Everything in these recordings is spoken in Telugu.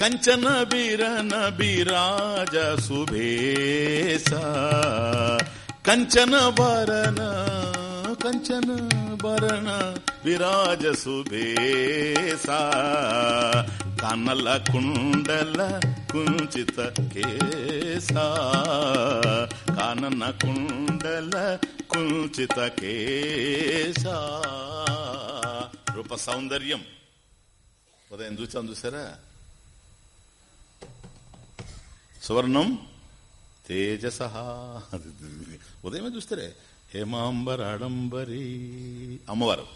కంచన బీరన బీరాజ సుభేస. కంచన భరణ కంచన భరణ విరాజ సుభేస. కన్నల కుండల కుంచిత కేస. కానన కుండల కుంచిత కేస. రూప సౌందర్యం. ఉదయం చూసాం చూసారా? సువర్ణం తేజస. ఉదయమే చూస్తారే. హేమాంబరాడంబరి. అమ్మవారు.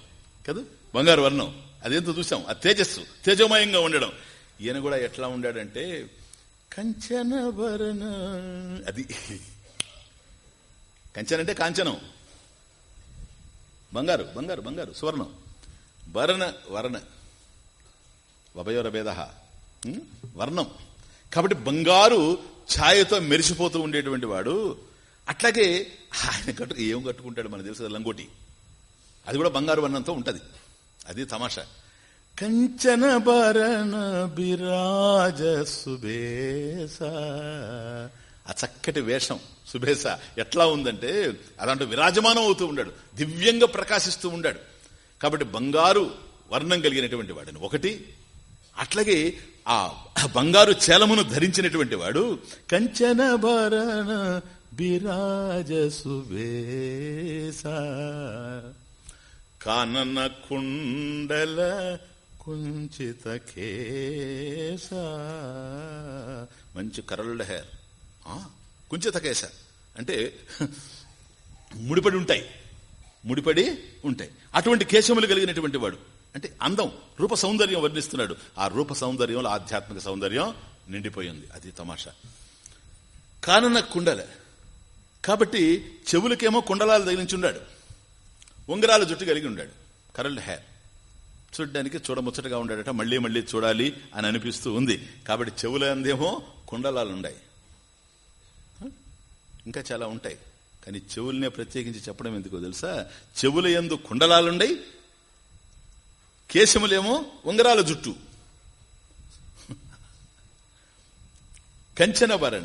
కదా? బంగారు వర్ణం. అదేంతో చూసాం? ఆ తేజస్సు. తేజోమయంగా ఉండడం. ఈయన కూడా ఎట్లా ఉండాడంటే కంచన వర్ణ అది. కంచన అంటే కాంచనం. బంగారు బంగారు బంగారు. సువర్ణం. వర్ణ వర్ణ. వభయోర భేద వర్ణం. కాబట్టి బంగారు ఛాయతో మెరిసిపోతూ ఉండేటువంటి వాడు. అట్లాగే ఆయన కట్టు ఏం కట్టుకుంటాడు మనకు తెలుసు లంగోటి. అది కూడా బంగారు వర్ణంతో ఉంటది. అది తమాషా. కంచన భరణ బిరాజ సుబేస ఆ చక్కటి వేషం సుబేస ఎట్లా ఉందంటే అలాంటి విరాజమానం అవుతూ ఉండాడు. దివ్యంగా ప్రకాశిస్తూ ఉండాడు. కాబట్టి బంగారు వర్ణం కలిగినటువంటి వాడిని. ఒకటి అట్లాగే ఆ బంగారు చేలమును ధరించినటువంటి వాడు కంచన భరణ బిరాజ సుబేస కానన కుండల కుంచిత కేస మంచి కరల్డ్ హెయిర్ కుంచిత కేస అంటే ముడిపడి ఉంటాయి. ముడిపడి ఉంటాయి. అటువంటి కేశములు కలిగినటువంటి వాడు. అంటే అందం రూప సౌందర్యం వర్ణిస్తున్నాడు. ఆ రూప సౌందర్యంలో ఆధ్యాత్మిక సౌందర్యం నిండిపోయింది. అది తమాషా. కానన్న కుండల. కాబట్టి చెవులకేమో కుండలాలు తగిలించి ఉన్నాడు. ఉంగరాల జుట్టు కలిగి ఉన్నాడు. కరల్డ్ హెయిర్ చూడడానికి చూడముచ్చటగా ఉండాడట మళ్ళీ మళ్ళీ చూడాలి అని అనిపిస్తూ ఉంది. కాబట్టి చెవుల అందేమో కుండలాలు ఉన్నాయి ఇంకా చాలా ఉంటాయి. కానీ చెవులనే ప్రత్యేకించి చెప్పడం ఎందుకో తెలుసా? చెవుల ఎందు కుండలాలుండయి కేశములేమో ఉంగరాల జుట్టు. కంచన భరణ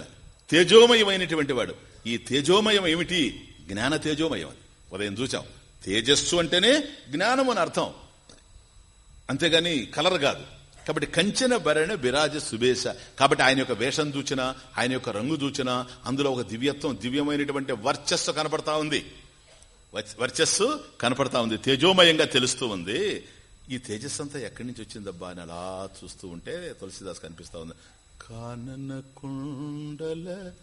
తేజోమయమైనటువంటి వాడు. ఈ తేజోమయం ఏమిటి? జ్ఞాన తేజోమయం అని. ఉదయం చూచాం. తేజస్సు అంటేనే జ్ఞానం అని అర్థం. అంతేగాని కలర్ కాదు. కాబట్టి కంచెన భరణ విరాజ సుబేశ కాబట్టి ఆయన యొక్క వేషం చూచినా ఆయన యొక్క రంగు చూచినా అందులో ఒక దివ్యత్వం దివ్యమైనటువంటి వర్చస్సు కనపడతా ఉంది. వర్చస్సు కనపడతా ఉంది. తేజోమయంగా తెలుస్తూ ఉంది. ఈ తేజస్సు అంతా ఎక్కడి నుంచి వచ్చిందబ్బా అని అలా చూస్తూ ఉంటే తులసిదాస్ కనిపిస్తా ఉంది. కానన కుండల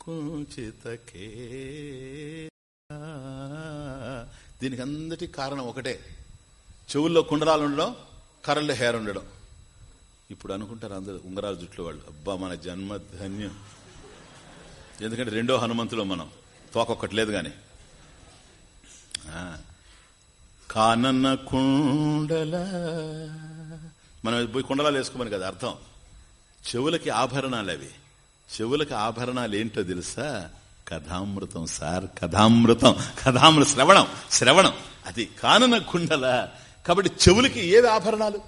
కుంచితకే. దీనికి అందటి కారణం ఒకటే. చెవుల్లో కుండరాలు ఉండడం కర్రల్లో హెయిర్ ఉండడం. ఇప్పుడు అనుకుంటారు అందరు ఉంగరాల జుట్లు వాళ్ళు. అబ్బా మన జన్మ ధన్యం. ఎందుకంటే రెండో హనుమంతులో మనం తోకొక్కటి లేదు కానీ కానన్న కుండల. మనం పోయి కుండలాలు వేసుకోమని కదా అర్థం. చెవులకి ఆభరణాలు అవి చెవులకి ఆభరణాలు ఏంటో తెలుసా? కథామృతం సార్ కథామృతం. కథామృత శ్రవణం శ్రవణం. అది కానన కుండల. కాబట్టి చెవులకి ఏవి ఆభరణాలు?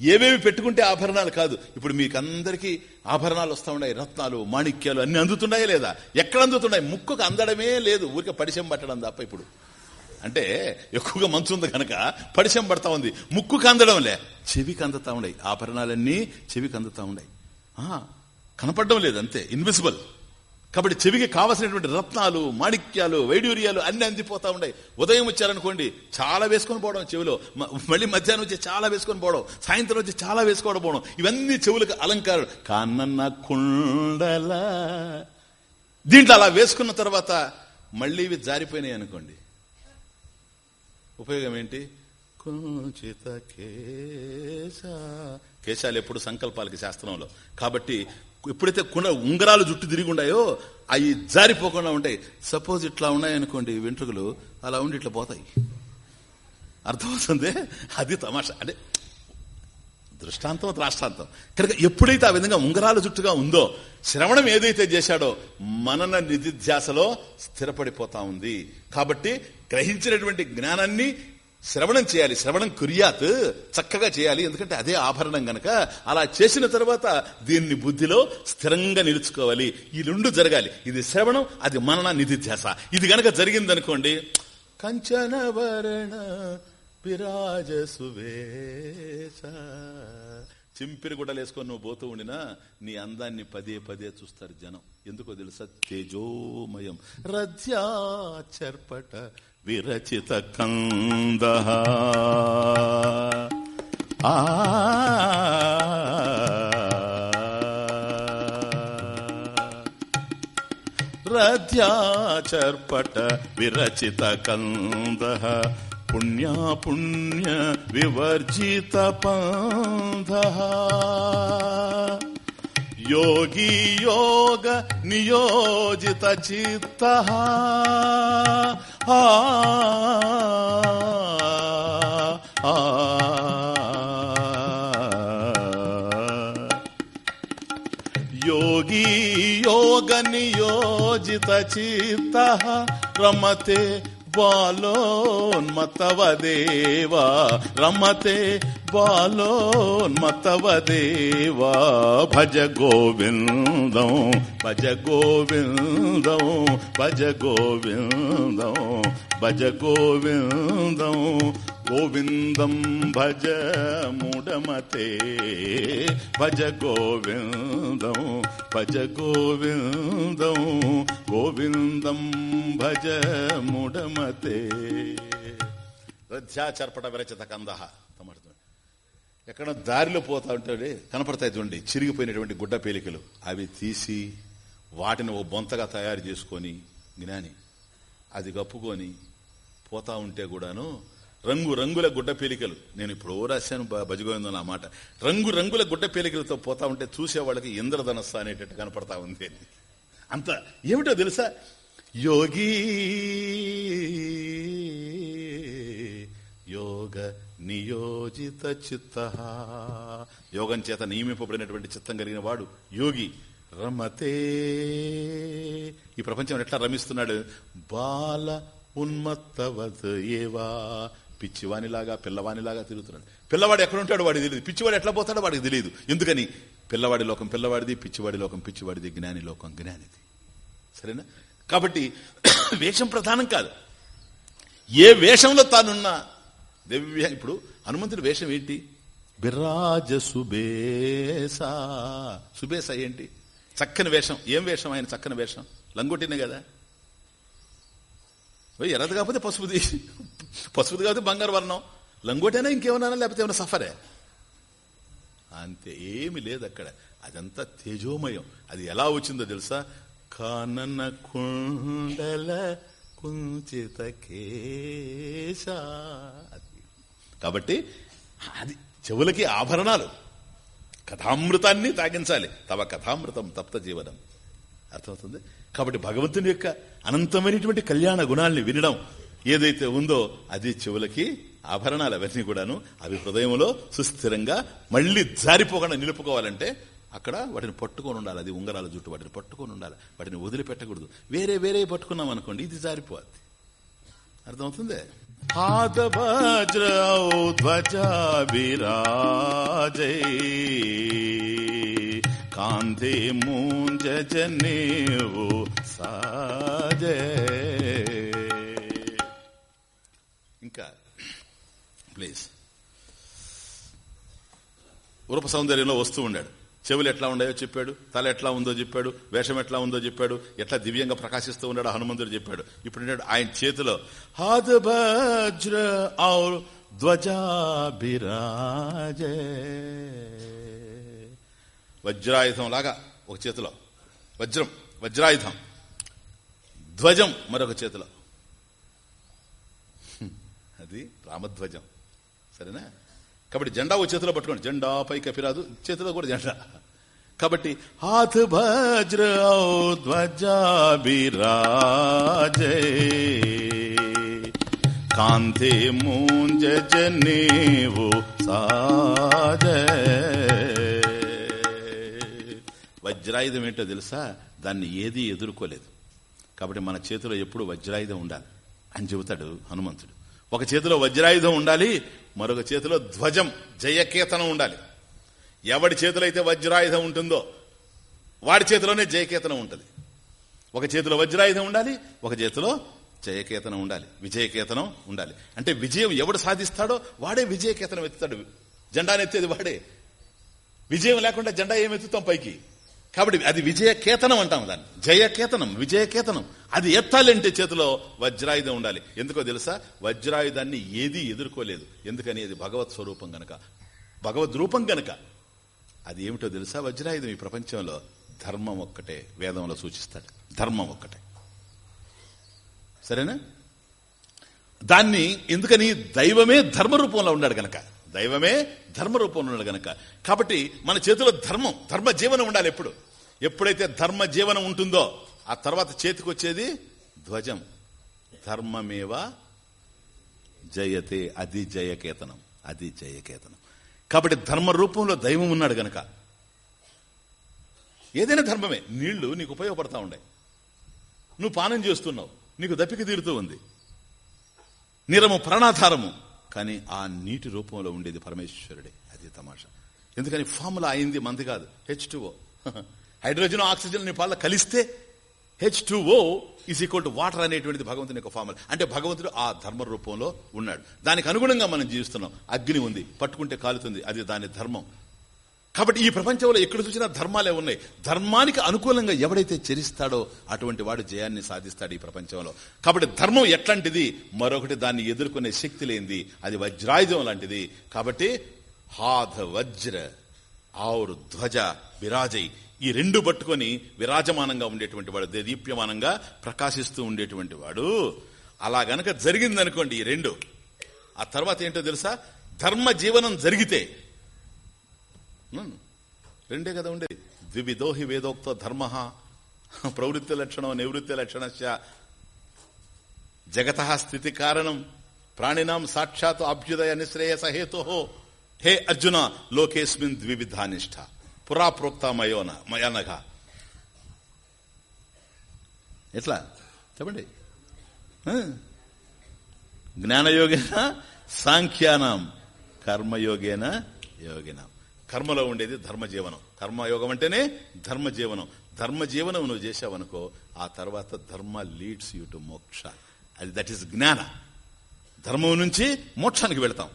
ఏవేవి పెట్టుకుంటే ఆభరణాలు కాదు. ఇప్పుడు మీకు అందరికీ ఆభరణాలు వస్తా ఉన్నాయి. రత్నాలు మాణిక్యాలు అన్ని అందుతున్నాయా లేదా? ఎక్కడ అందుతున్నాయి? ముక్కుకు అందడమే లేదు. ఊరికే పడిశం పట్టడం తప్ప ఇప్పుడు. అంటే ఎక్కువగా మంచు ఉంది కనుక పరిచయం పడతా ఉంది. ముక్కు అందడం లే. చెవికి అందుతా ఉన్నాయి ఆభరణాలన్నీ చెవికి అందుతా ఉన్నాయి కనపడడం లేదు అంతే. ఇన్విజిబుల్ కాబట్టి చెవికి కావలసినటువంటి రత్నాలు మాణిక్యాలు వైడూర్యాలు అన్ని అందిపోతా ఉన్నాయి ఉదయం వచ్చారనుకోండి చాలా వేసుకొని పోవడం చెవిలో. మ- మళ్ళీ మధ్యాహ్నం వచ్చి చాలా వేసుకొని పోవడం. సాయంత్రం వచ్చి చాలా వేసుకోవడం పోవడం. ఇవన్నీ చెవులకు అలంకారం. కానన్న కుండల. దీంట్లో అలా వేసుకున్న తర్వాత మళ్ళీ ఇవి జారిపోయినాయి అనుకోండి. ఉపయోగం ఏంటి? కుంచిత కేశ. కేశాలు ఎప్పుడు సంకల్పాలకి శాస్త్రంలో. కాబట్టి ఎప్పుడైతే కుణ ఉంగరాలు జుట్టు తిరిగి ఉన్నాయో అవి జారిపోకుండా ఉంటాయి. సపోజ్ ఇట్లా ఉన్నాయనుకోండి వెంట్రుకలు అలా ఉండి ఇట్లా పోతాయి. అర్థమవుతుంది? అది తమాషా. అంటే దృష్టాంతం రాష్ట్రాంతం కనుక ఎప్పుడైతే ఆ విధంగా ఉంగరాల జుట్టుగా ఉందో శ్రవణం ఏదైతే చేశాడో మనన నిధిధ్యాసలో స్థిరపడిపోతా ఉంది. కాబట్టి గ్రహించినటువంటి జ్ఞానాన్ని శ్రవణం చేయాలి. శ్రవణం కుర్యాత్ చక్కగా చేయాలి. ఎందుకంటే అదే ఆభరణం గనక అలా చేసిన తర్వాత దీన్ని బుద్ధిలో స్థిరంగా నిలుచుకోవాలి. ఈ రెండు జరగాలి. ఇది శ్రవణం అది మనన నిధిధ్యాస ఇది గనక జరిగిందనుకోండి కంచనవరణ విరాజ సువేశ చింపిరి గుడ్డలేసుకొని నువ్వు పోతూ ఉండినా నీ అందాన్ని పదే పదే చూస్తారు జనం. ఎందుకో తెలుసా? తేజోమయం. రథ్యాచర్పట విరచిత కంద. ఆ. రథ్యాచర్పట విరచిత కంద. పుణ్యాపుణ్య వివర్జిత పంధ. యోగి యోగ నియోజిత చిత్త ఆ ఆ, యోగి యోగ నియోజిత చిత్త రమతే బాలోన్మతవదేవా రమతే బాలోన్మతవదేవా భజ గోవిందం భజ గోవిందం భజ గోవిందం భజ గోవిందం. గోవిందం భజ ముడమతే భజ గోవిందం భజ గోవిందం గోవిందం భజ ముడమతే రథ్యాచర్పట విరచిత కంద తమడుతుంది ఎక్కడ దారిలో పోతా ఉంటే కనపడతాయి చూడండి చిరిగిపోయినటువంటి గుడ్డ పేలికలు అవి తీసి వాటిని ఓ బొంతగా తయారు చేసుకొని జ్ఞాని అది కప్పుకొని పోతా ఉంటే కూడాను రంగు రంగుల గుడ్డ పేలికలు. నేను ఇప్పుడు రాశాను బ- భజగోవిందం నా మాట. రంగు రంగుల గుడ్డ పేలికలతో పోతా ఉంటే చూసే వాళ్ళకి ఇంద్రధనస్సు అనేటట్టు కనపడతా ఉంది అంత ఏమిటో తెలుసా? యోగి యోగ నియోజిత చిత్త. యోగం చేత నియమింపబడినటువంటి చిత్తం కలిగిన వాడు యోగి. రమతే. ఈ ప్రపంచం ఎట్లా రమిస్తున్నాడు? బాల ఉన్మత్తవత్ ఏవా పిచ్చివానిలాగా పిల్లవానిలాగా తిరుగుతున్నాడు. పిల్లవాడు ఎక్కడుంటాడు వాడికి తెలియదు పిచ్చివాడు ఎట్లా పోతాడో వాడికి తెలియదు ఎందుకని? పిల్లవాడి లోకం పిల్లవాడిది పిచ్చివాడి లోకం పిచ్చివాడిది జ్ఞాని లోకం జ్ఞానిది. సరేనా? కాబట్టి వేషం ప్రధానం కాదు. ఏ వేషంలో తానున్నా దివ్య ఇప్పుడు హనుమంతుడి వేషం ఏంటి? బిరాజ సుబేస. సుబేస ఏంటి? చక్కని వేషం. ఏం వేషం ఆయన? చక్కని వేషం. లంగొట్టినే కదా? ఎర్రది కాకపోతే పసుపుది. పసుపుది కాకపోతే బంగారు వర్ణం. లంగోటైనా ఇంకేమన్నా లేకపోతే ఏమైనా సఫరే? అంతే ఏమి లేదు అక్కడ. అదంతా తేజోమయం. అది ఎలా వచ్చిందో తెలుసా? కానన కుండల కుంచిత కేశ కాబట్టి అది చెవులకి ఆభరణాలు. కథామృతాన్ని తాగించాలి. తవ కథామృతం తప్త జీవనం. అర్థమవుతుంది? కాబట్టి భగవంతుని యొక్క అనంతమైనటువంటి కళ్యాణ గుణాల్ని వినడం ఏదైతే ఉందో అది చెవులకి ఆభరణాలు అవన్నీ కూడాను అవి హృదయంలో సుస్థిరంగా మళ్ళీ జారిపోకుండా నిలుపుకోవాలంటే అక్కడ వాటిని పట్టుకొని ఉండాలి. అది ఉంగరాల జుట్టు వాటిని పట్టుకొని ఉండాలి. వాటిని వదిలిపెట్టకూడదు. వేరే వేరే పట్టుకున్నాం అనుకోండి ఇది జారిపోద్ది అర్థమవుతుంది? పాదవజ్ర ధ్వజ విరాజై కాంధే మూంజ జనేవు సాజే ఇంకా ప్లీజ్ రూప సౌందర్యంలో వస్తూ ఉండాడు. చెవులు ఎట్లా ఉన్నాయో చెప్పాడు తల ఎట్లా ఉందో చెప్పాడు వేషం ఎట్లా ఉందో చెప్పాడు ఎట్లా దివ్యంగా ప్రకాశిస్తూ ఉన్నాడు హనుమంతుడు చెప్పాడు. ఇప్పుడు ఉన్నాడు ఆయన చేతిలో హాద్ ఔర్ ధ్వజాభిరాజే. వజ్రాయుధం లాగా ఒక చేతిలో. వజ్రం వజ్రాయుధం. ధ్వజం మరొక చేతిలో. అది రామధ్వజం. సరేనా? కాబట్టి జెండా ఓ చేతిలో పట్టుకోండి. జెండా పై కపిరాదు చేతిలో కూడా జెండా. కాబట్టి హాత్ భజ్ర ఔ ధ్వజాభిరాజే కాంతే మూంజ జనేవు సాజే. వజ్రాయుధం ఏంటో తెలుసా? దాన్ని ఏది ఎదుర్కోలేదు. కాబట్టి మన చేతిలో ఎప్పుడు వజ్రాయుధం ఉండాలి అని చెబుతాడు హనుమంతుడు. ఒక చేతిలో వజ్రాయుధం ఉండాలి మరొక చేతిలో ధ్వజం జయకేతనం ఉండాలి. ఎవడి చేతిలో అయితే వజ్రాయుధం ఉంటుందో వాడి చేతిలోనే జయకేతనం ఉంటుంది. ఒక చేతిలో వజ్రాయుధం ఉండాలి ఒక చేతిలో జయకేతనం ఉండాలి. విజయకేతనం ఉండాలి. అంటే విజయం ఎవడు సాధిస్తాడో వాడే విజయకేతనం ఎత్తుతాడు. జెండానెత్తేది వాడే. విజయం లేకుండా జెండా ఏమెత్తుతాం పైకి? కాబట్టి అది విజయకేతనం అంటాం దాన్ని. జయకేతనం విజయకేతనం. అది ఎత్తాలంటే చేతిలో వజ్రాయుధం ఉండాలి. ఎందుకో తెలుసా? వజ్రాయుధాన్ని ఏదీ ఎదుర్కోలేదు. ఎందుకని? అది భగవత్ స్వరూపం గనక. భగవద్ రూపం గనక. అది ఏమిటో తెలుసా? వజ్రాయుధం ఈ ప్రపంచంలో ధర్మం ఒక్కటే. వేదంలో సూచిస్తాడు. ధర్మం ఒక్కటే. సరేనా? దాన్ని ఎందుకని? దైవమే ధర్మ రూపంలో ఉన్నాడు గనక. దైవమే ధర్మ రూపంలో ఉన్నాడు గనక. కాబట్టి మన చేతిలో ధర్మం ధర్మ జీవనం ఉండాలి ఎప్పుడు. ఎప్పుడైతే ధర్మ జీవనం ఉంటుందో ఆ తర్వాత చేతికొచ్చేది ధ్వజం. ధర్మమేవ జయతే అది జయకేతనం అది జయకేతనం. కాబట్టి ధర్మ రూపంలో దైవం ఉన్నాడు గనక. ఏదైనా ధర్మమే. నీళ్ళు నీకు ఉపయోగపడతా ఉండే. నువ్వు పానం చేస్తున్నావు. నీకు దప్పిక తీరుతూ ఉంది. నిరము ప్రాణాధారము. కానీ ఆ నీటి రూపంలో ఉండేది పరమేశ్వరుడే. అది తమాషా. ఎందుకని ఫార్ములా అయింది మంది కాదు. హెచ్ టూఓ హైడ్రోజన్ ఆక్సిజన్ నీ పాల కలిస్తే H two O is equal to water అనేటువంటిది భగవంతుని యొక్క ఫార్ములా అంటే భగవంతుడు ఆ ధర్మ రూపంలో ఉన్నాడు. దానికి అనుగుణంగా మనం జీవిస్తున్నాం. అగ్ని ఉంది పట్టుకుంటే కాలుతుంది అది దాని ధర్మం. కాబట్టి ఈ ప్రపంచంలో ఎక్కడ చూసినా ధర్మాలే ఉన్నాయి. ధర్మానికి అనుకూలంగా ఎవడైతే చరిస్తాడో అటువంటి వాడు జయాన్ని సాధిస్తాడు ఈ ప్రపంచంలో. కాబట్టి ధర్మం ఎట్లాంటిది? మరొకటి దాన్ని ఎదుర్కొనే శక్తి లేనిది. అది వజ్రాయుధం లాంటిది. కాబట్టి హాధ వజ్ర ఆవురు ధ్వజ విరాజై ఈ రెండు పట్టుకొని విరాజమానంగా ఉండేటువంటి వాడు దీప్యమానంగా ప్రకాశిస్తూ ఉండేటువంటి వాడు. అలా గనక జరిగిందనుకోండి ఈ రెండు. ఆ తర్వాత ఏంటో తెలుసా? ధర్మ జీవనం జరిగితే. రెండే కదా ఉండేది. ద్వివిధోహి వేదోక్త ధర్మ. ప్రవృత్తి లక్షణం నివృత్తి లక్షణశ్చ. జగత స్థితి కారణం. ప్రాణినాం సాక్షాత్ అభ్యుదయ నిశ్రేయస హేతు. హే అర్జున లోకేస్మిన్ ద్వివిధానిష్ట పురాప్రోక్త మయోన మయనగా ఎట్లా? చెప్పండి. జ్ఞానయోగేన సాంఖ్యానం కర్మయోగేన యోగినాం. కర్మలో ఉండేది ధర్మ జీవనం కర్మయోగం అంటేనే ధర్మ జీవనం ధర్మ జీవనం నువ్వు చేసావనుకో ఆ తర్వాత ధర్మ లీడ్స్ యూ టు మోక్ష. అది దట్ ఈస్ జ్ఞాన. ధర్మం నుంచి మోక్షానికి వెళతాం.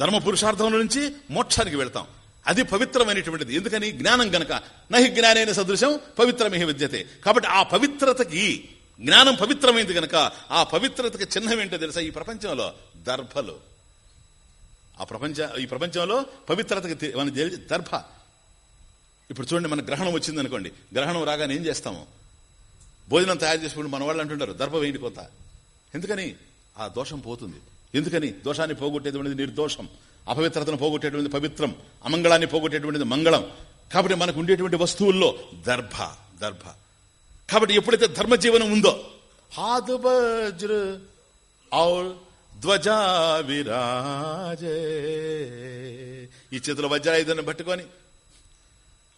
ధర్మ పురుషార్థం నుంచి మోక్షానికి వెళతాం. అది పవిత్రమైనటువంటిది. ఎందుకని? జ్ఞానం గనక. నహి జ్ఞానైన సదృశం పవిత్రమే విద్యతే. కాబట్టి ఆ పవిత్రతకి జ్ఞానం పవిత్రమైంది గనక ఆ పవిత్రతకి చిహ్నం ఏంటో తెలుసా? ఈ ప్రపంచంలో దర్భలు. ఆ ప్రపంచ ఈ ప్రపంచంలో పవిత్రతకి మన దర్భ. ఇప్పుడు చూడండి మన గ్రహణం వచ్చింది అనుకోండి గ్రహణం రాగానే ఏం చేస్తాము? భోజనం తయారు చేసుకుంటూ మన వాళ్ళు అంటుంటారు దర్భ వేయండి కొంత. ఎందుకని? ఆ దోషం పోతుంది. ఎందుకని? దోషాన్ని పోగొట్టేటువంటిది నిర్దోషం. అపవిత్రతను పోగొట్టేటువంటిది పవిత్రం అమంగళాన్ని పోగొట్టేటువంటిది మంగళం. కాబట్టి మనకు ఉండేటువంటి వస్తువుల్లో దర్భ దర్భ. కాబట్టి ఎప్పుడైతే ధర్మ జీవనం ఉందో హాదు వజ్ర ఔర్ ధ్వజా విరాజే ఈ చేతిలో వజ్రాయుధాన్ని పట్టుకొని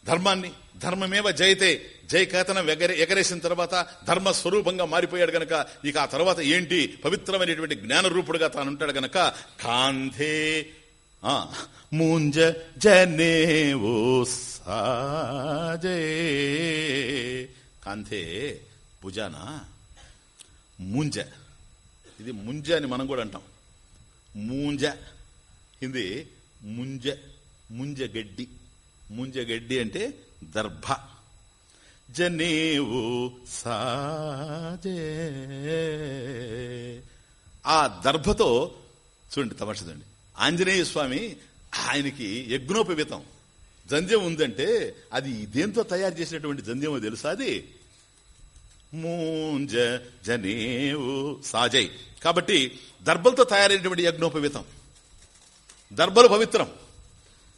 ధర్మాన్ని ధర్మమేవ జయతే జయకేతనం ఎగరే ఎగరేసిన తర్వాత ధర్మ స్వరూపంగా మారిపోయాడు గనక ఇక ఆ తర్వాత ఏంటి? పవిత్రమైనటువంటి జ్ఞాన రూపుడుగా తాను ఉంటాడు గనక కాంధే ముంజ జనేవో సాజే కాంతే భుజానా ముంజ ఇది ముంజ అని మనం కూడా అంటాం ముంజ ఇది ముంజ ముంజ గడ్డి ముంజ గడ్డి అంటే దర్భ జనేవు సాజే ఆ దర్భతో చూడండి తమాషదండి ఆంజనేయ స్వామి ఆయనకి యజ్ఞోపవితం. జంధ్యం ఉందంటే అది దేంతో తయారు చేసినటువంటి జంధ్యమో తెలుసా అది? మూంజ జనేవు సాజై. కాబట్టి దర్భలతో తయారైనటువంటి యజ్ఞోపవితం. దర్భలు పవిత్రం.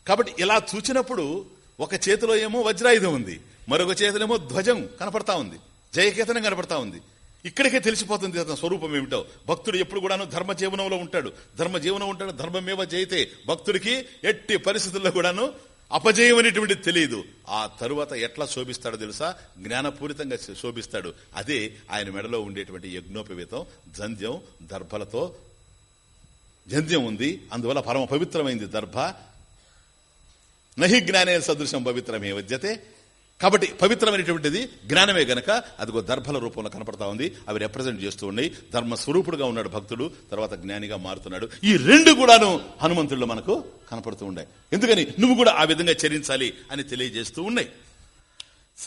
కాబట్టి ఇలా చూచినప్పుడు ఒక చేతిలో ఏమో వజ్రాయుధం ఉంది. మరొక చేతిలో ఏమో ధ్వజం కనపడతా ఉంది. జయకేతనం కనపడతా ఉంది. ఇక్కడికే తెలిసిపోతుంది అతని స్వరూపం ఏమిటో. భక్తుడు ఎప్పుడు కూడాను ధర్మ జీవనంలో ఉంటాడు. ధర్మ జీవనం ఉంటాడు ధర్మమేవ చేయితే భక్తుడికి ఎట్టి పరిస్థితుల్లో కూడాను అపజయం అనేటువంటిది తెలియదు. ఆ తరువాత ఎట్లా శోభిస్తాడో తెలుసా? జ్ఞానపూరితంగా శోభిస్తాడు. అదే ఆయన మెడలో ఉండేటువంటి యజ్ఞోపవీతం జంధ్యం దర్భలతో జంధ్యం ఉంది. అందువల్ల పరమ పవిత్రమైంది దర్భ. నహి జ్ఞానే సదృశం పవిత్రమే వద్యతే కాబట్టి పవిత్రమైనటువంటిది జ్ఞానమే గనక అదిగో దర్భల రూపంలో కనపడతా ఉంది. అవి రిప్రజెంట్ చేస్తూ ఉన్నాయి. ధర్మ స్వరూపుడుగా ఉన్నాడు భక్తుడు. తర్వాత జ్ఞానిగా మారుతున్నాడు. ఈ రెండు కూడాను హనుమంతుల్లో మనకు కనపడుతూ ఉన్నాయి. ఎందుకని? నువ్వు కూడా ఆ విధంగా చరించాలి అని తెలియజేస్తూ ఉన్నాయి.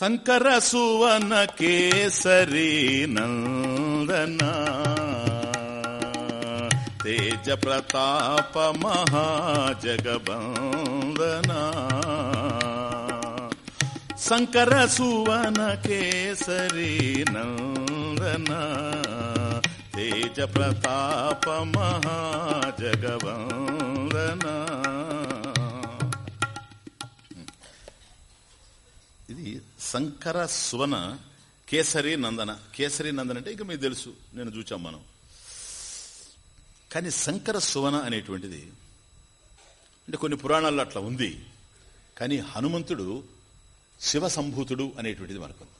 శంకర సువన కేసరి నందన తేజ ప్రతాప మహాజగబందనా. శంకర సువన కేసరి నందన తేజ ప్రతాప మహాజగవందన. ఇది శంకర సువన కేసరి నందన. కేసరి నందన అంటే ఇక మీకు తెలుసు నేను చూచాం మనం. కానీ శంకర సువన అనేటువంటిది అంటే కొన్ని పురాణాల్లో అట్లా ఉంది. కానీ హనుమంతుడు శివ సంభూతుడు అనేటువంటిది మనకుంది.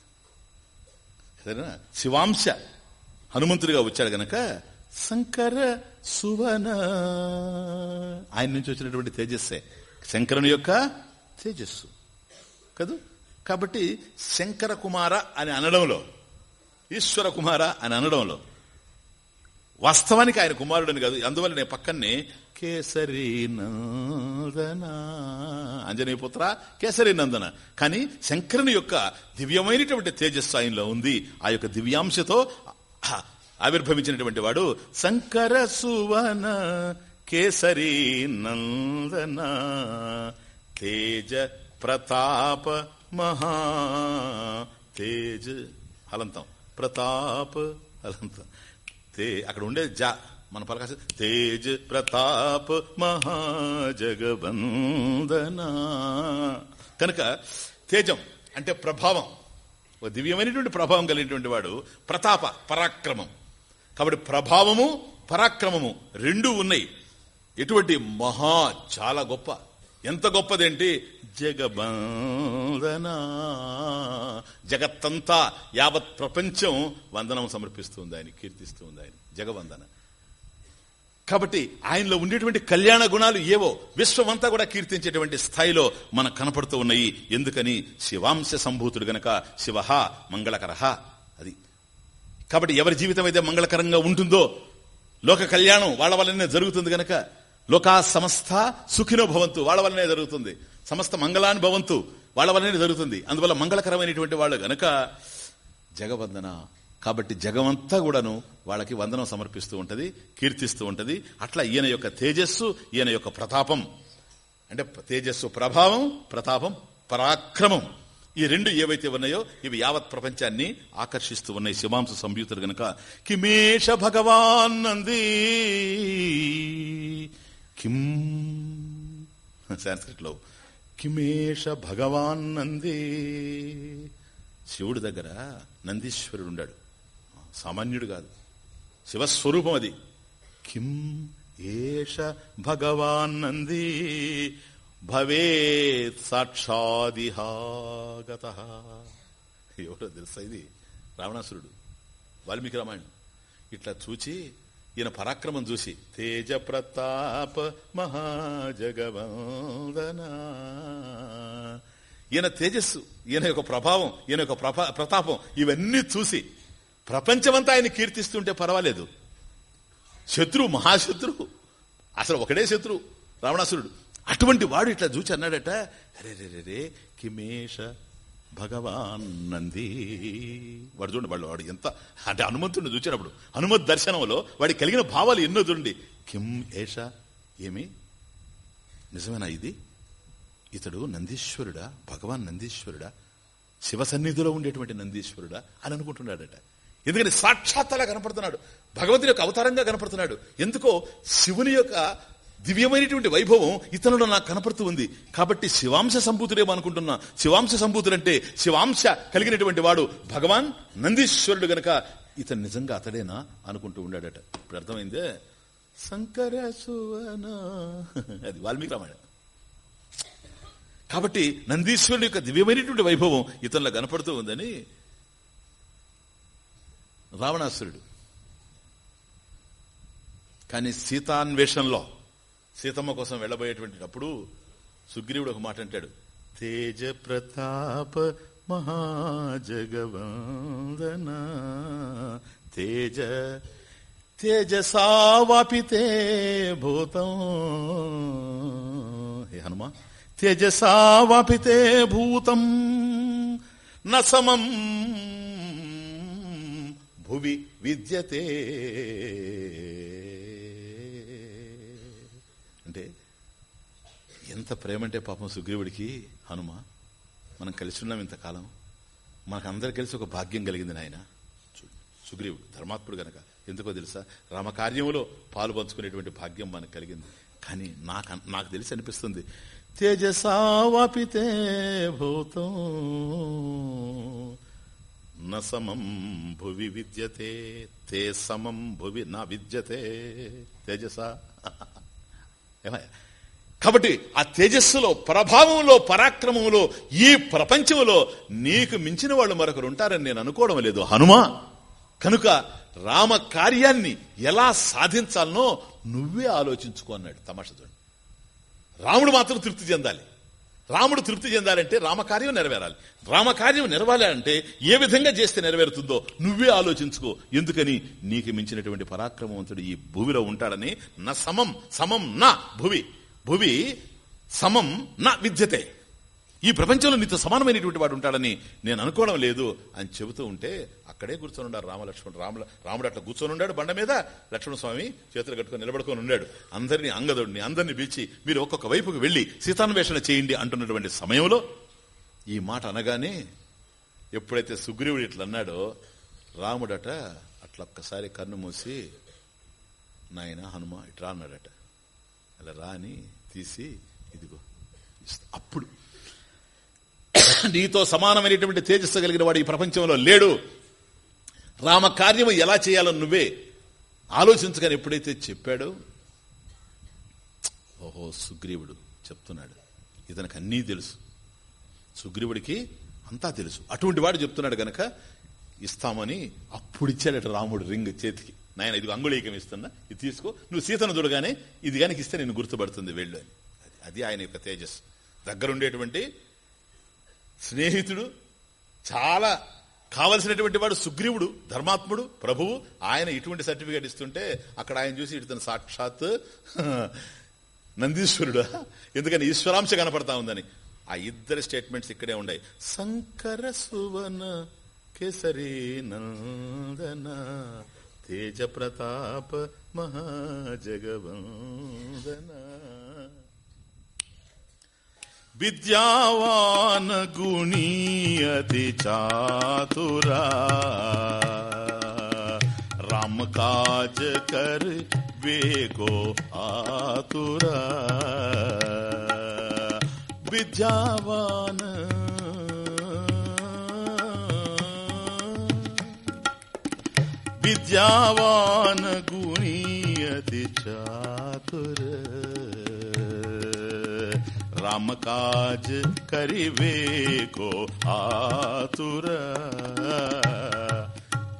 సరేనా శివాంశ హనుమంతుడిగా వచ్చాడు గనక శంకర సువన ఆయన నుంచి వచ్చినటువంటి తేజస్సే. శంకరుని యొక్క తేజస్సు. కదూ? కాబట్టి శంకర కుమార అని అనడంలో ఈశ్వర కుమార అని అనడంలో వాస్తవానికి ఆయన కుమారుడని కాదు. అందువల్ల నేను పక్కనే కేసరి నందన. అంజనీ పుత్ర కేసరి నందన. కానీ శంకరుని యొక్క దివ్యమైనటువంటి తేజస్సు ఆయనలో ఉంది. ఆ యొక్క దివ్యాంశతో ఆవిర్భవించినటువంటి వాడు శంకర సువన కేసరి నందన. తేజ ప్రతాప మహా తేజ హలంతం ప్రతాప్ హలంతం తే అక్కడ ఉండే జా మన పలకాశ తేజ్ ప్రతాప్ మహాజగబందన కనుక తేజం అంటే ప్రభావం. ఒక దివ్యమైనటువంటి ప్రభావం కలిగినటువంటి వాడు ప్రతాప పరాక్రమం. కాబట్టి ప్రభావము పరాక్రమము రెండు ఉన్నాయి. ఎటువంటి మహా చాలా గొప్ప. ఎంత గొప్పదేంటి జగబందన జగత్తంతా యావత్ ప్రపంచం వందనం సమర్పిస్తుంది ఆయన కీర్తిస్తుంది ఆయన. జగవందన. కాబట్టి ఆయనలో ఉండేటువంటి కళ్యాణ గుణాలు ఏవో విశ్వమంతా కూడా కీర్తించేటువంటి స్థాయిలో మనకు కనపడుతూ ఉన్నాయి. ఎందుకని? శివాంశ సంభూతుడు గనక శివ మంగళకరహ. అది. కాబట్టి ఎవరి జీవితం అయితే మంగళకరంగా ఉంటుందో లోక కళ్యాణం వాళ్ళ వల్లనే జరుగుతుంది గనక లోకా సమస్త సుఖినో భవంతు వాళ్ళ వల్లనే జరుగుతుంది. సమస్త మంగళాన్ని భవంతు వాళ్ళ వల్లనే జరుగుతుంది. అందువల్ల మంగళకరమైనటువంటి వాళ్ళు గనక జగవందన కాబట్టి జగమంతా కూడాను వాళ్ళకి వందనం సమర్పిస్తూ ఉంటది కీర్తిస్తూ ఉంటది. అట్లా ఈయన యొక్క తేజస్సు ఈయన యొక్క ప్రతాపం. అంటే తేజస్సు ప్రభావం ప్రతాపం పరాక్రమం. ఈ రెండు ఏవైతే ఉన్నాయో ఇవి యావత్ ప్రపంచాన్ని ఆకర్షిస్తూ ఉన్నాయి. శివాంశ సంయుతుడు గనక కిమేష భగవాన్ నంది. కిం సాంస్క్రిట్ కిమేష భగవాన్ నంది. శివుడి దగ్గర నందీశ్వరుడు ఉండాడు. సామాన్యుడు కాదు. శివస్వరూపం అది. కిం ఏష భగవాన్ నంది. భవేత్ సాక్షాదిహాగత. ఎవరో తెలుసా ఇది? రావణాసురుడు. వాల్మీకి రామాయణం. ఇట్లా చూచి ఈయన పరాక్రమం చూసి తేజ ప్రతాప మహాజగవందన. ఈయన తేజస్సు ఈయన యొక్క ప్రభావం ఈయన యొక్క ప్రతాపం ఇవన్నీ చూసి ప్రపంచమంతా ఆయన కీర్తిస్తుంటే పర్వాలేదు. శత్రువు మహాశత్రువు. అసలు ఒకడే శత్రువు రావణాసురుడు. అటువంటి వాడు ఇట్లా చూచి అన్నాడట అరే రే రే రే కిమేష భగవాన్ నంది. వాడు చూడండి వాళ్ళు వాడు ఎంత అంటే హనుమంతుడిని చూసినప్పుడు హనుమత్ దర్శనంలో వాడికి కలిగిన భావాలు ఎన్నో చూడండి. కిం ఏష ఏమి? నిజమేనా ఇది? ఇతడు నందీశ్వరుడా? భగవాన్ నందీశ్వరుడా? శివ సన్నిధిలో ఉండేటువంటి నందీశ్వరుడా? అని అనుకుంటున్నాడట. ఎందుకని సాక్షాత్తలా కనపడుతున్నాడు. భగవంతుని యొక్క అవతారంగా కనపడుతున్నాడు. ఎందుకో శివుని యొక్క దివ్యమైనటువంటి వైభవం ఇతనులో నాకు కనపడుతూ ఉంది. కాబట్టి శివాంశ సంభూతుడేమో అనుకుంటున్నా. శివాంశ సంభూతుడంటే శివాంశ కలిగినటువంటి వాడు భగవాన్ నందీశ్వరుడు గనక ఇతను నిజంగా అతడేనా అనుకుంటూ ఉండాడట. ఇప్పుడు అర్థమైందే? శంకర అది వాల్మీకి రామాయణం. కాబట్టి నందీశ్వరుడు యొక్క దివ్యమైనటువంటి వైభవం ఇతనిలో కనపడుతూ ఉందని రావణాసురుడు. కానీ సీతాన్వేషంలో సీతమ్మ కోసం వెళ్ళబోయేటువంటి అప్పుడు సుగ్రీవుడు ఒక మాట అంటాడు. తేజ ప్రతాప మహాజగవందన. తేజ తేజసావాపితే భూతం. హే హనుమా తేజసావాపితే భూతం. న సమం భువి విద్యతే అంటే ఎంత ప్రేమంటే పాపం సుగ్రీవుడికి హనుమ మనం కలిసి ఉన్నాం ఇంతకాలం. మనకందరు కలిసి ఒక భాగ్యం కలిగింది నాయన. సుగ్రీవుడు ధర్మాత్ముడు గనక. ఎందుకో తెలుసా? రామకార్యములో పాలు పంచుకునేటువంటి భాగ్యం మనకు కలిగింది. కానీ నాకు నాకు తెలిసి అనిపిస్తుంది తేజసావపితే భూతం న సమం భువి విద్యతే తే సమం భువి నా విద్యతే. తేజస. ఏమయ్యా? కాబట్టి ఆ తేజస్సులో ప్రభావంలో పరాక్రమంలో ఈ ప్రపంచంలో నీకు మించిన వాళ్ళు మరొకరు ఉంటారని నేను అనుకోవడం లేదు. హనుమా కనుక రామ కార్యాన్ని ఎలా సాధించాలనో నువ్వే ఆలోచించుకో అన్నాడు తమాష రాముడు మాత్రం తృప్తి చెందాలి. రాముడు తృప్తి చెందాలంటే రామకార్యం నెరవేరాలి. రామకార్యం నెరవేరాలంటే ఏ విధంగా చేస్తే నెరవేరుతుందో నువ్వే ఆలోచించుకో. ఎందుకని? నీకు మించినటువంటి పరాక్రమవంతుడు ఈ భూమిలో ఉంటాడని నా సమం సమం నా భూమి. భువి సమం నా విద్యతే. ఈ ప్రపంచంలో నీతో సమానమైనటువంటి వాడు ఉంటాడని నేను అనుకోవడం లేదు అని చెబుతూ ఉంటే అక్కడే కూర్చొని ఉన్నాడు రామలక్ష్మణుడు రాముల రాముడు అట్లా కూర్చొని ఉన్నాడు బండ మీద. లక్ష్మణ స్వామి చేతులు కట్టుకొని నిలబడుకొని ఉన్నాడు. అందరినీ అంగదుడిని అందరినీ పిలిచి మీరు ఒక్కొక్క వైపుకు వెళ్ళి సీతాన్వేషణ చేయండి అంటున్నటువంటి సమయంలో ఈ మాట అనగానే ఎప్పుడైతే సుగ్రీవుడు ఇట్లా అన్నాడో రాముడట అట్లా ఒక్కసారి కన్ను మూసి నాయన హనుమ ఇట్లా అన్నాడట. అలా రాని తీసి ఇదిగో అప్పుడు నీతో సమానమైనటువంటి తేజస్సు కలిగిన వాడు ఈ ప్రపంచంలో లేడు. రామ కార్యము ఎలా చేయాలని నువ్వే ఆలోచించగానే ఎప్పుడైతే చెప్పాడో ఓహో సుగ్రీవుడు చెప్తున్నాడు. ఇతనికి అన్నీ తెలుసు. సుగ్రీవుడికి అంతా తెలుసు. అటువంటి వాడు చెప్తున్నాడు గనక ఇస్తామని అప్పుడు ఇచ్చాడట రాముడు రింగ్ చేతికి. నాయన ఇది అంగుళీకం ఇస్తున్నా. ఇది తీసుకో. నువ్వు సీతను చూడగానే ఇది కనుక ఇస్తే నేను గుర్తుపడుతుంది వెళ్ళు అని. అది- అది ఆయన యొక్క తేజస్సు. దగ్గరుండేటువంటి స్నేహితుడు చాలా కావలసినటువంటి వాడు సుగ్రీవుడు ధర్మాత్ముడు ప్రభువు. ఆయన ఇటువంటి సర్టిఫికేట్ ఇస్తుంటే అక్కడ ఆయన చూసి ఇతను సాక్షాత్ నందీశ్వరుడు. ఎందుకని ఈశ్వరాంశ కనపడతా ఉందని. ఆ ఇద్దరి స్టేట్మెంట్స్ ఇక్కడే ఉన్నాయి. శంకర సువన కేసరి నందన तेज प्रताप महाजगवंदना। विद्यावान गुणी अति चातुरा। राम काज कर बेगो आतुरा। विद्यावान विद्यावान गुणी अति चातुर राम काज करिवे को ఆతుర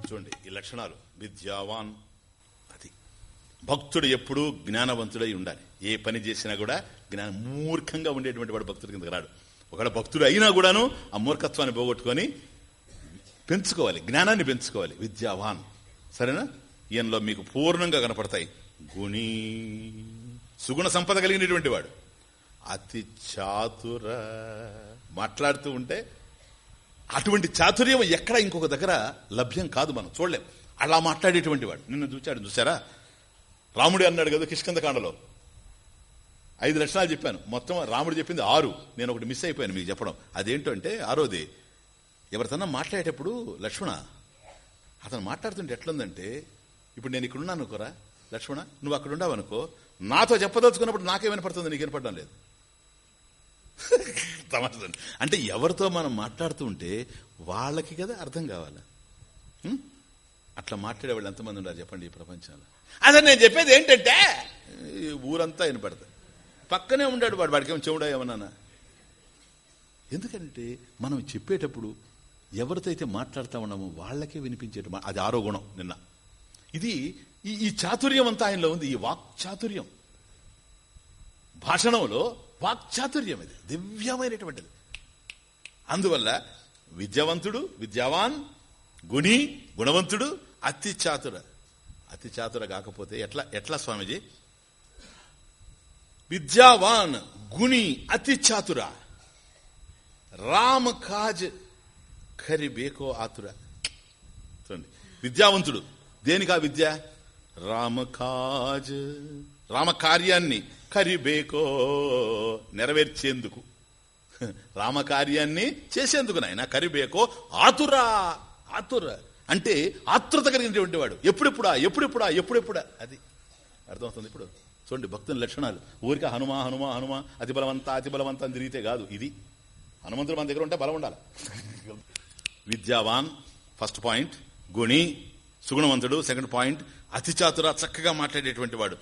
చూడండి ఈ లక్షణాలు విద్యావాన్ అది భక్తుడు ఎప్పుడూ జ్ఞానవంతుడై ఉండాలి ఏ పని చేసినా కూడా జ్ఞాన మూర్ఖంగా ఉండేటువంటి వాడు భక్తుడి కింద రాడు ఒకవేళ భక్తుడు అయినా కూడాను ఆ మూర్ఖత్వాన్ని పోగొట్టుకొని పెంచుకోవాలి జ్ఞానాన్ని పెంచుకోవాలి విద్యావాన్ సరేనా? ఈయనలో మీకు పూర్ణంగా కనపడతాయి. గుణీ. సుగుణ సంపద కలిగినటువంటి వాడు. అతి చాతుర. మాట్లాడుతూ ఉంటే అటువంటి చాతుర్యం ఎక్కడ ఇంకొక దగ్గర లభ్యం కాదు మనం. చూడలేం. అలా మాట్లాడేటువంటి వాడు. నిన్ను చూచాడు చూసారా రాముడు అన్నాడు కదా కిష్కందకాండలో ఐదు లక్షణాలు చెప్పాను. మొత్తం రాముడు చెప్పింది ఆరు. నేను ఒకటి మిస్ అయిపోయాను మీకు చెప్పడం. అదేంటో అంటే ఆరోది. ఎవరితోన్నా మాట్లాడేటప్పుడు లక్ష్మణ అతను మాట్లాడుతుంటే ఎట్లుందంటే ఇప్పుడు నేను ఇక్కడ ఉన్నాను అనుకోరా లక్ష్మణ నువ్వు అక్కడ ఉండవు అనుకో నాతో చెప్పదలుచుకున్నప్పుడు నాకే వినపడుతుంది నీకు వినపడడం లేదు. అంటే ఎవరితో మనం మాట్లాడుతూ ఉంటే వాళ్ళకి కదా అర్థం కావాలి? అట్లా మాట్లాడే వాళ్ళు ఎంతమంది ఉన్నారు చెప్పండి ఈ ప్రపంచంలో? అదే నేను చెప్పేది ఏంటంటే ఊరంతా వినపడతాయి పక్కనే ఉండాడు వాడు వాడికి ఏమి చెవుడా ఏమన్నా ఎందుకంటే మనం చెప్పేటప్పుడు ఎవరితో అయితే మాట్లాడుతూ ఉన్నామో వాళ్ళకే వినిపించేట అది ఆరో గుణం నిన్న. ఇది ఈ ఈ చాతుర్యం అంతా ఆయనలో ఉంది ఈ వాక్ చాతుర్యం. భాషణంలో వాక్చాతుర్యం ఇది దివ్యమైనటువంటిది. అందువల్ల విద్యావంతుడు విద్యావాన్ గుణి గుణవంతుడు అతి చాతుర. అతి చాతుర కాకపోతే ఎట్లా ఎట్లా స్వామిజీ? విద్యావాన్ గుణి అతి చాతుర. రామ్ కాజ్ ఖరి బేకో ఆతుర. చూడండి. విద్యావంతుడు. దేనికా విద్య? రామకాజ్. రామ కార్యాన్ని ఖరిబేకో నెరవేర్చేందుకు. రామకార్యాన్ని చేసేందుకు నాయన. కరిబేకో ఆతురా. ఆతుర. అంటే ఆతృత కలిగినటువంటి వాడు. ఎప్పుడెప్పుడా? ఎప్పుడెప్పుడా? ఎప్పుడెప్పుడా? అది అర్థమవుతుంది ఇప్పుడు? చూడండి భక్తుల లక్షణాలు. ఊరికే హనుమా హనుమా హనుమా. అతి బలవంత అతి బలవంత అని తిరిగితే కాదు. ఇది. హనుమంతుడు మన దగ్గర ఉంటే బలం ఉండాలి. విద్యావాన్ ఫస్ట్ పాయింట్ గుణి సుగుణవంతుడు. సెకండ్ పాయింట్ అతి చాతుర చక్కగా మాట్లాడేటువంటి వాడు.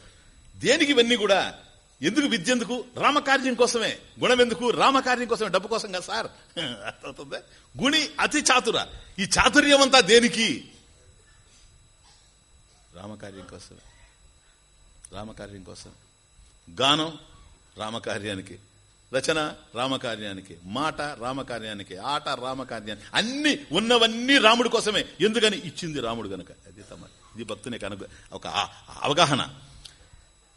దేనికి ఇవన్నీ కూడా? ఎందుకు విద్య ఎందుకు? రామకార్యం కోసమే. గుణం ఎందుకు? రామకార్యం కోసమే. డబ్బు కోసం కదా సార్? అర్థమవుతుంది? గుణి అతి చాతుర ఈ చాతుర్యం అంతా దేనికి? రామకార్యం కోసమే. రామకార్యం కోసం. గానం రామకార్యానికి. రచన రామకార్యానికి మాట రామకార్యానికి ఆట రామకార్యానికి అన్ని ఉన్నవన్నీ రాముడి కోసమే. ఎందుకని? ఇచ్చింది రాముడు గనుక. అది తమ ఇది భక్తుని కనుక ఒక అవగాహన.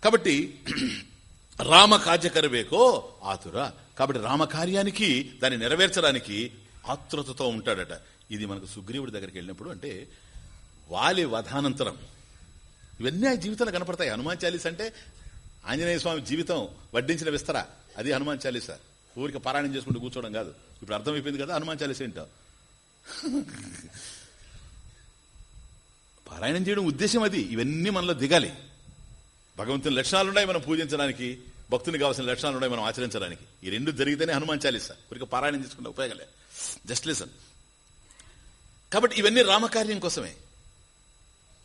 కాబట్టి రామ కార్యకరవేకో ఆతుర. కాబట్టి రామకార్యానికి దాన్ని నెరవేర్చడానికి ఆతృతతో ఉంటాడట. ఇది మనకు సుగ్రీవుడి దగ్గరికి వెళ్ళినప్పుడు అంటే వాలి వధానంతరం. ఇవన్నీ ఆ జీవితంలో కనపడతాయి. హనుమాన్ చాలీస్ అంటే ఆంజనేయ స్వామి జీవితం వడ్డించిన విస్తరా. అది హనుమాన్ చాలీస? ఊరికి పారాయణం చేసుకుంటూ కూర్చోవడం కాదు. ఇప్పుడు అర్థమైపోయింది కదా హనుమాన్ చాలీస ఏంటో? పారాయణం చేయడం ఉద్దేశం అది. ఇవన్నీ మనలో దిగాలి. భగవంతుని లక్షణాలున్నాయి మనం పూజించడానికి. భక్తునికి కావాల్సిన లక్షణాలు ఉన్నాయి మనం ఆచరించడానికి. ఈ రెండు జరిగితేనే హనుమాన్ చాలీస. ఊరికి పారాయణం చేసుకుంటే ఉపయోగలే జస్ట్ లిసన్. కాబట్టి ఇవన్నీ రామకార్యం కోసమే.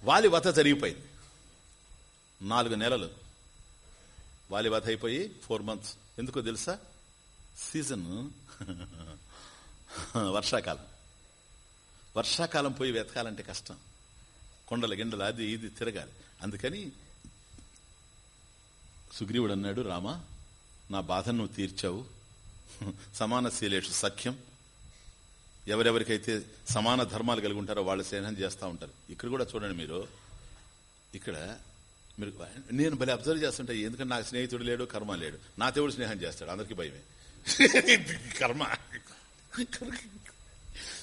వాలి వత జరిగిపోయింది. నాలుగు నెలలు. వాలి వత అయిపోయి ఫోర్ మంత్స్. ఎందుకో తెలుసా? సీజన్. వర్షాకాలం. వర్షాకాలం పోయి వెతకాలంటే కష్టం. కొండల గిండలు అది ఇది తిరగాలి. అందుకని సుగ్రీవుడు అన్నాడు రామా నా బాధను నువ్వు తీర్చావు. సమానశీలేషు సఖ్యం. ఎవరెవరికైతే సమాన ధర్మాలు కలిగి ఉంటారో వాళ్ళు స్నేహం చేస్తూ ఉంటారు. ఇక్కడ కూడా చూడండి మీరు. ఇక్కడ మీరు నేను భలే అబ్జర్వ్ చేస్తుంటా ఎందుకంటే నాకు స్నేహితుడు లేడు కర్మ లేడు. నా దేవుడు స్నేహం చేస్తాడు అందరికీ భయమే. కర్మ.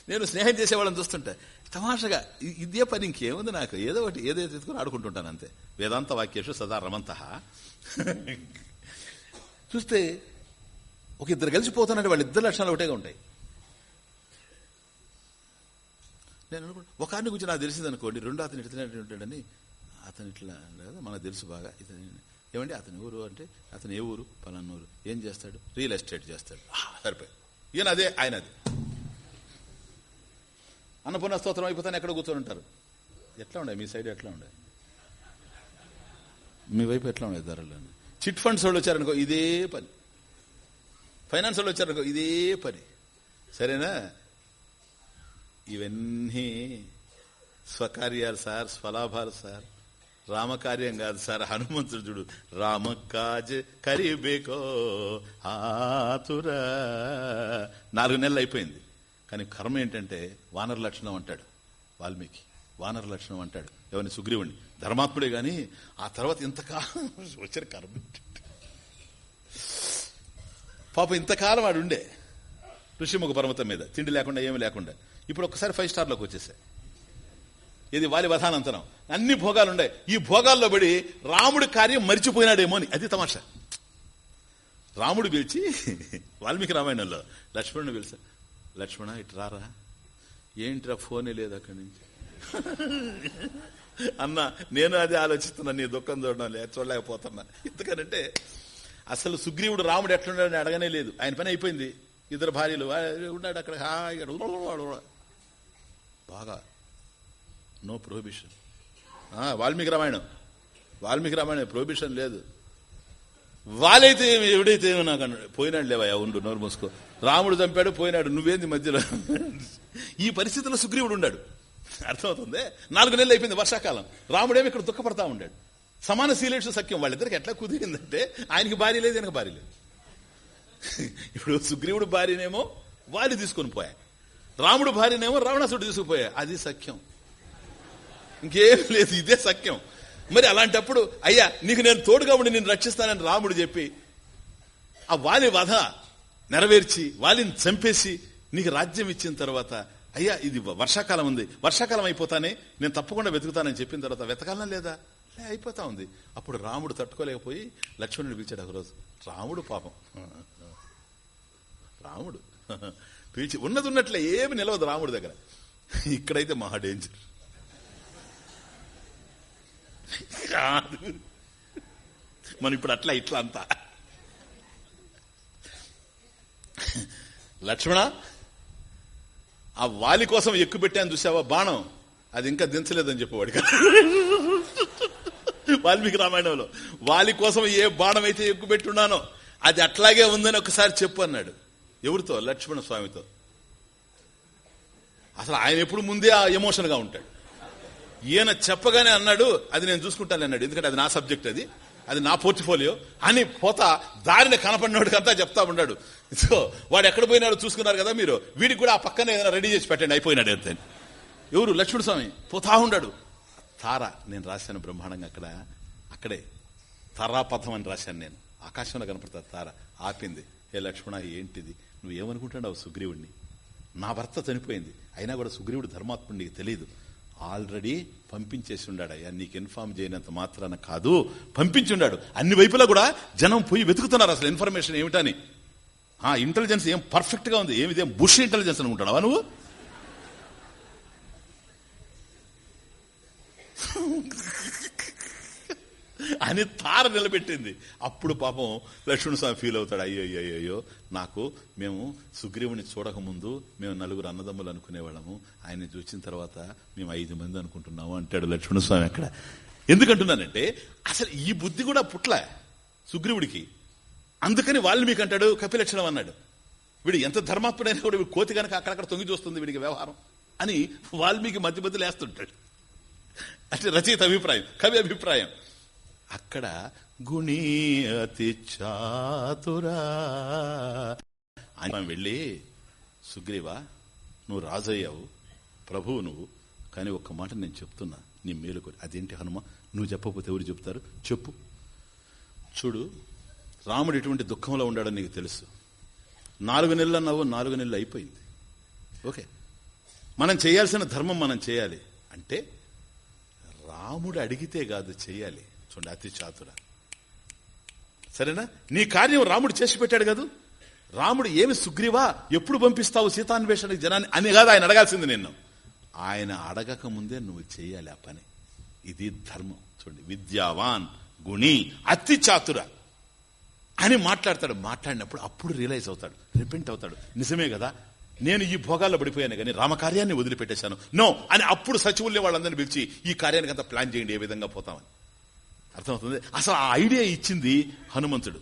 నేను స్నేహం చేసేవాళ్ళని చూస్తుంటా తమాషగా ఇదే పని ఇంకేముంది నాకు? ఏదో ఒకటి ఏదో తీసుకుని ఆడుకుంటుంటాను అంతే. వేదాంత వాక్యేషు సదా రమంత. చూస్తే ఒక ఇద్దరు కలిసిపోతానంటే వాళ్ళ ఇద్దరు లక్షణాలు ఒకటేగా ఉంటాయి. నేను అనుకుంటా ఒక గురించి నాకు తెలిసింది అనుకోండి రెండో అతను ఇట్లా ఉంటాడని అతను ఇట్లా లేదా మనకు తెలుసు బాగా ఇతను ఏమండి? అతని ఊరు అంటే అతను ఏ ఊరు? పలన్నూరు ఏం చేస్తాడు? రియల్ ఎస్టేట్ చేస్తాడు. సరిపోయి. ఈయన అదే ఆయన అది అన్నపూర్ణ స్తోత్రం అయిపోతాను ఎక్కడ కూర్చొని ఉంటారు. ఎట్లా ఉండే? మీ సైడ్ ఎట్లా ఉండే? మీ వైపు ఎట్లా ఉండే ధరలు? చిట్ ఫండ్స్ వాళ్ళు వచ్చారనుకో ఇదే పని. ఫైనాన్స్ వాళ్ళు వచ్చారనుకో ఇదే పని. సరేనా? ఇవన్నీ స్వకార్యాలు సార్ స్వలాభాలు సార్. రామకార్యం కాదు సార్ హనుమంతుడు చూడు. రామకాజ్ కరీబేకో ఆతుర. నాలుగు నెలలు అయిపోయింది. కానీ కర్మ ఏంటంటే వానర లక్షణం అంటాడు వాల్మీకి. వానర లక్షణం అంటాడు. ఎవరిని? సుగ్రీవుణ్ణి. ధర్మాత్ముడే గాని ఆ తర్వాత ఇంతకాలం వచ్చిన కర్మ పాప ఇంతకాలం వాడు ఉండే ఋషిముఖ పర్వతం మీద. తిండి లేకుండా ఏమి లేకుండా. ఇప్పుడు ఒకసారి ఫైవ్ స్టార్లోకి వచ్చేసాయి. ఇది వాలి వధానంతరం. అన్ని భోగాలు ఉన్నాయి ఈ భోగాల్లో పడి రాముడి కార్యం మరిచిపోయినాడేమో అని. అది తమాషా. రాముడు పిలిచి వాల్మీకి రామాయణంలో లక్ష్మణుని పిలిచా లక్ష్మణ ఇటు రారా? ఏంట్రా ఫోనే లేదు అక్కడి నుంచి? అన్న నేను అదే ఆలోచిస్తున్నా నీ దుఃఖం చూడడం లేదు చూడలేకపోతున్నా. ఎందుకనంటే అసలు సుగ్రీవుడు రాముడు ఎట్లున్నాడని అడగనే లేదు. ఆయన పని అయిపోయింది. ఇద్దరు భార్యలు ఉన్నాడు అక్కడ హాయిగా. బాగా no prohibition Valmiki Ramayanam. Valmiki Ramayanam prohibition లేదు. వాళ్ళైతే ఏమి ఎవడైతే ఏమి నాకు పోయినాడు లేవయ్యా ఉండు నోరు మూసుకో. రాముడు చంపాడు పోయినాడు నువ్వేంది మధ్యలో? ఈ పరిస్థితిలో సుగ్రీవుడు ఉన్నాడు అర్థమవుతుంది? నాలుగు నెలలు అయిపోయింది వర్షాకాలం. రాముడేమి ఇక్కడ దుఃఖపడతా ఉండాడు. సమాన శీలేషు సఖ్యం వాళ్ళిద్దరికి ఎట్లా కుదిరిందంటే ఆయనకి భార్య లేదు వెనక భార్య లేదు. ఇప్పుడు సుగ్రీవుడు భార్యనేమో వాళ్ళు తీసుకొని పోయా రాముడు భార్యనేమో రావణాసుడు తీసుకుపోయా అది సఖ్యం. ఇంకేం లేదు ఇదే సఖ్యం. మరి అలాంటప్పుడు అయ్యా నీకు నేను తోడుగా ఉండి నేను రక్షిస్తానని రాముడు చెప్పి ఆ వాలి వధ నెరవేర్చి వాలిని చంపేసి నీకు రాజ్యం ఇచ్చిన తర్వాత అయ్యా ఇది వర్షాకాలం ఉంది. వర్షాకాలం అయిపోతానే నేను తప్పకుండా వెతుకుతానని చెప్పిన తర్వాత వెతకాలనా లేదా? లే, అయిపోతా ఉంది. అప్పుడు రాముడు తట్టుకోలేకపోయి లక్ష్మణుడు పిలిచాడు ఒకరోజు. రాముడు పాపం. రాముడు. పిలిచి ఉన్నది ఉన్నట్లే ఏమి నిలవదు రాముడి దగ్గర. ఇక్కడైతే మహా డేంజర్ కాదు మనం ఇప్పుడు అట్లా ఇట్లా అంతా. లక్ష్మణ ఆ వాలి కోసం ఎక్కువ పెట్టాను చూసావా? బాణం. అది ఇంకా దించలేదని చెప్పేవాడు వాల్మీకి రామాయణంలో వాలి కోసం ఏ బాణం అయితే ఎక్కువ పెట్టున్నానో అది అట్లాగే ఉందని ఒకసారి చెప్పు అన్నాడు. ఎవరితో? లక్ష్మణ స్వామితో. అసలు ఆయన ఎప్పుడు ముందే ఆ ఎమోషన్గా ఉంటాడు. ఈయన చెప్పగానే అన్నాడు అది నేను చూసుకుంటాను అన్నాడు. ఎందుకంటే అది నా సబ్జెక్ట్ అది. అది నా పోర్ట్ఫోలియో అని పోతా దారిని కనపడినోడికంతా చెప్తా ఉన్నాడు. సో వాడు ఎక్కడ పోయినాడు చూసుకున్నారు కదా మీరు. వీడికి కూడా ఆ పక్కనే ఏదైనా రెడీ చేసి పెట్టండి అయిపోయినాడు అంతే. ఎవరు? లక్ష్మణ స్వామి. పోతా ఉన్నాడు. తార నేను రాశాను బ్రహ్మాండంగా అక్కడ. అక్కడే. తారాపథం అని రాశాను నేను. ఆకాశంలో కనపడతా తార. ఆపింది. ఏ లక్ష్మణ ఏంటిది? నువ్వేమనుకుంటున్నావు సుగ్రీవుడిని నా భర్త చనిపోయింది. అయినా కూడా సుగ్రీవుడు ధర్మాత్ముడికి తెలియదు. ఆల్రెడీ పంపించేసి ఉన్నాడయ్యా నీకు ఇన్ఫార్మ్ చేయనంత మాత్రాన కాదు. పంపించుండాడు. అన్ని వైపులా కూడా జనం పోయి వెతుకుతున్నారు అసలు ఇన్ఫర్మేషన్ ఏమిటని. ఆ ఇంటెలిజెన్స్ ఏం పర్ఫెక్ట్గా ఉంది. ఏమిదేం? బుష్ ఇంటెలిజెన్స్ అనుకుంటావా నువ్వు? అని తార నిలబెట్టింది. అప్పుడు పాపం లక్ష్మణ స్వామి ఫీల్ అవుతాడు అయ్యో అయ్యో అయ్యో నాకు మేము సుగ్రీవుని చూడకముందు మేము నలుగురు అన్నదమ్ములు అనుకునేవాళ్ళము. ఆయన్ని చూసిన తర్వాత మేము ఐదు మంది అనుకుంటున్నాము అంటాడు లక్ష్మణ స్వామి అక్కడ. ఎందుకంటున్నానంటే అసలు ఈ బుద్ధి కూడా పుట్ల సుగ్రీవుడికి. అందుకని వాల్మీకి అంటాడు కపిలక్షణం అన్నాడు. వీడు ఎంత ధర్మాత్ముడైనా కూడా వీడు కోతి కనుక అక్కడక్కడ తొంగి చూస్తుంది వీడికి వ్యవహారం అని వాల్మీకి మధ్య మధ్యలో వేస్తుంటాడు. అంటే రచయిత అభిప్రాయం కవి అభిప్రాయం. అక్కడ గుణీ అతి చాతురా. అని వెళ్ళి సుగ్రీవా నువ్వు రాజయ్యావు ప్రభువు నువ్వు కానీ ఒక్క మాట నేను చెప్తున్నా నీ మేలుకు అదేంటి హనుమ? నువ్వు చెప్పకపోతే ఎవరు చెప్తారు? చెప్పు. చూడు రాముడు ఎటువంటి దుఃఖంలో ఉండాడని నీకు తెలుసు. నాలుగు నెలలు అన్నావు నాలుగు నెలలు అయిపోయింది. ఓకే. మనం చేయాల్సిన ధర్మం మనం చేయాలి. అంటే రాముడు అడిగితే కాదు చేయాలి. చూడండి అతి చాతుర. సరేనా? నీ కార్యం రాముడు చేసి పెట్టాడు కాదు? రాముడు ఏమి సుగ్రీవా? ఎప్పుడు పంపిస్తావు సీతాన్వేషణకి జనాన్ని? అని కాదు ఆయన అడగాల్సింది నిన్ను. ఆయన అడగక ముందే నువ్వు చేయాలి ఆ పని. ఇది ధర్మం. చూడండి విద్యావాన్ గుణి అతి చాతుర. అని మాట్లాడతాడు. మాట్లాడినప్పుడు అప్పుడు రియలైజ్ అవుతాడు. రిపెంట్ అవుతాడు. నిజమే కదా? నేను ఈ భోగాల్లో పడిపోయాను కానీ రామకార్యాన్ని వదిలిపెట్టేశాను. నో! అని అప్పుడు సచివుల్ని వాళ్ళందరినీ పిలిచి ఈ కార్యానికి అంతా ప్లాన్ చేయండి ఏ విధంగా పోతామని. అర్థమవుతుంది? అసలు ఆ ఐడియా ఇచ్చింది హనుమంతుడు.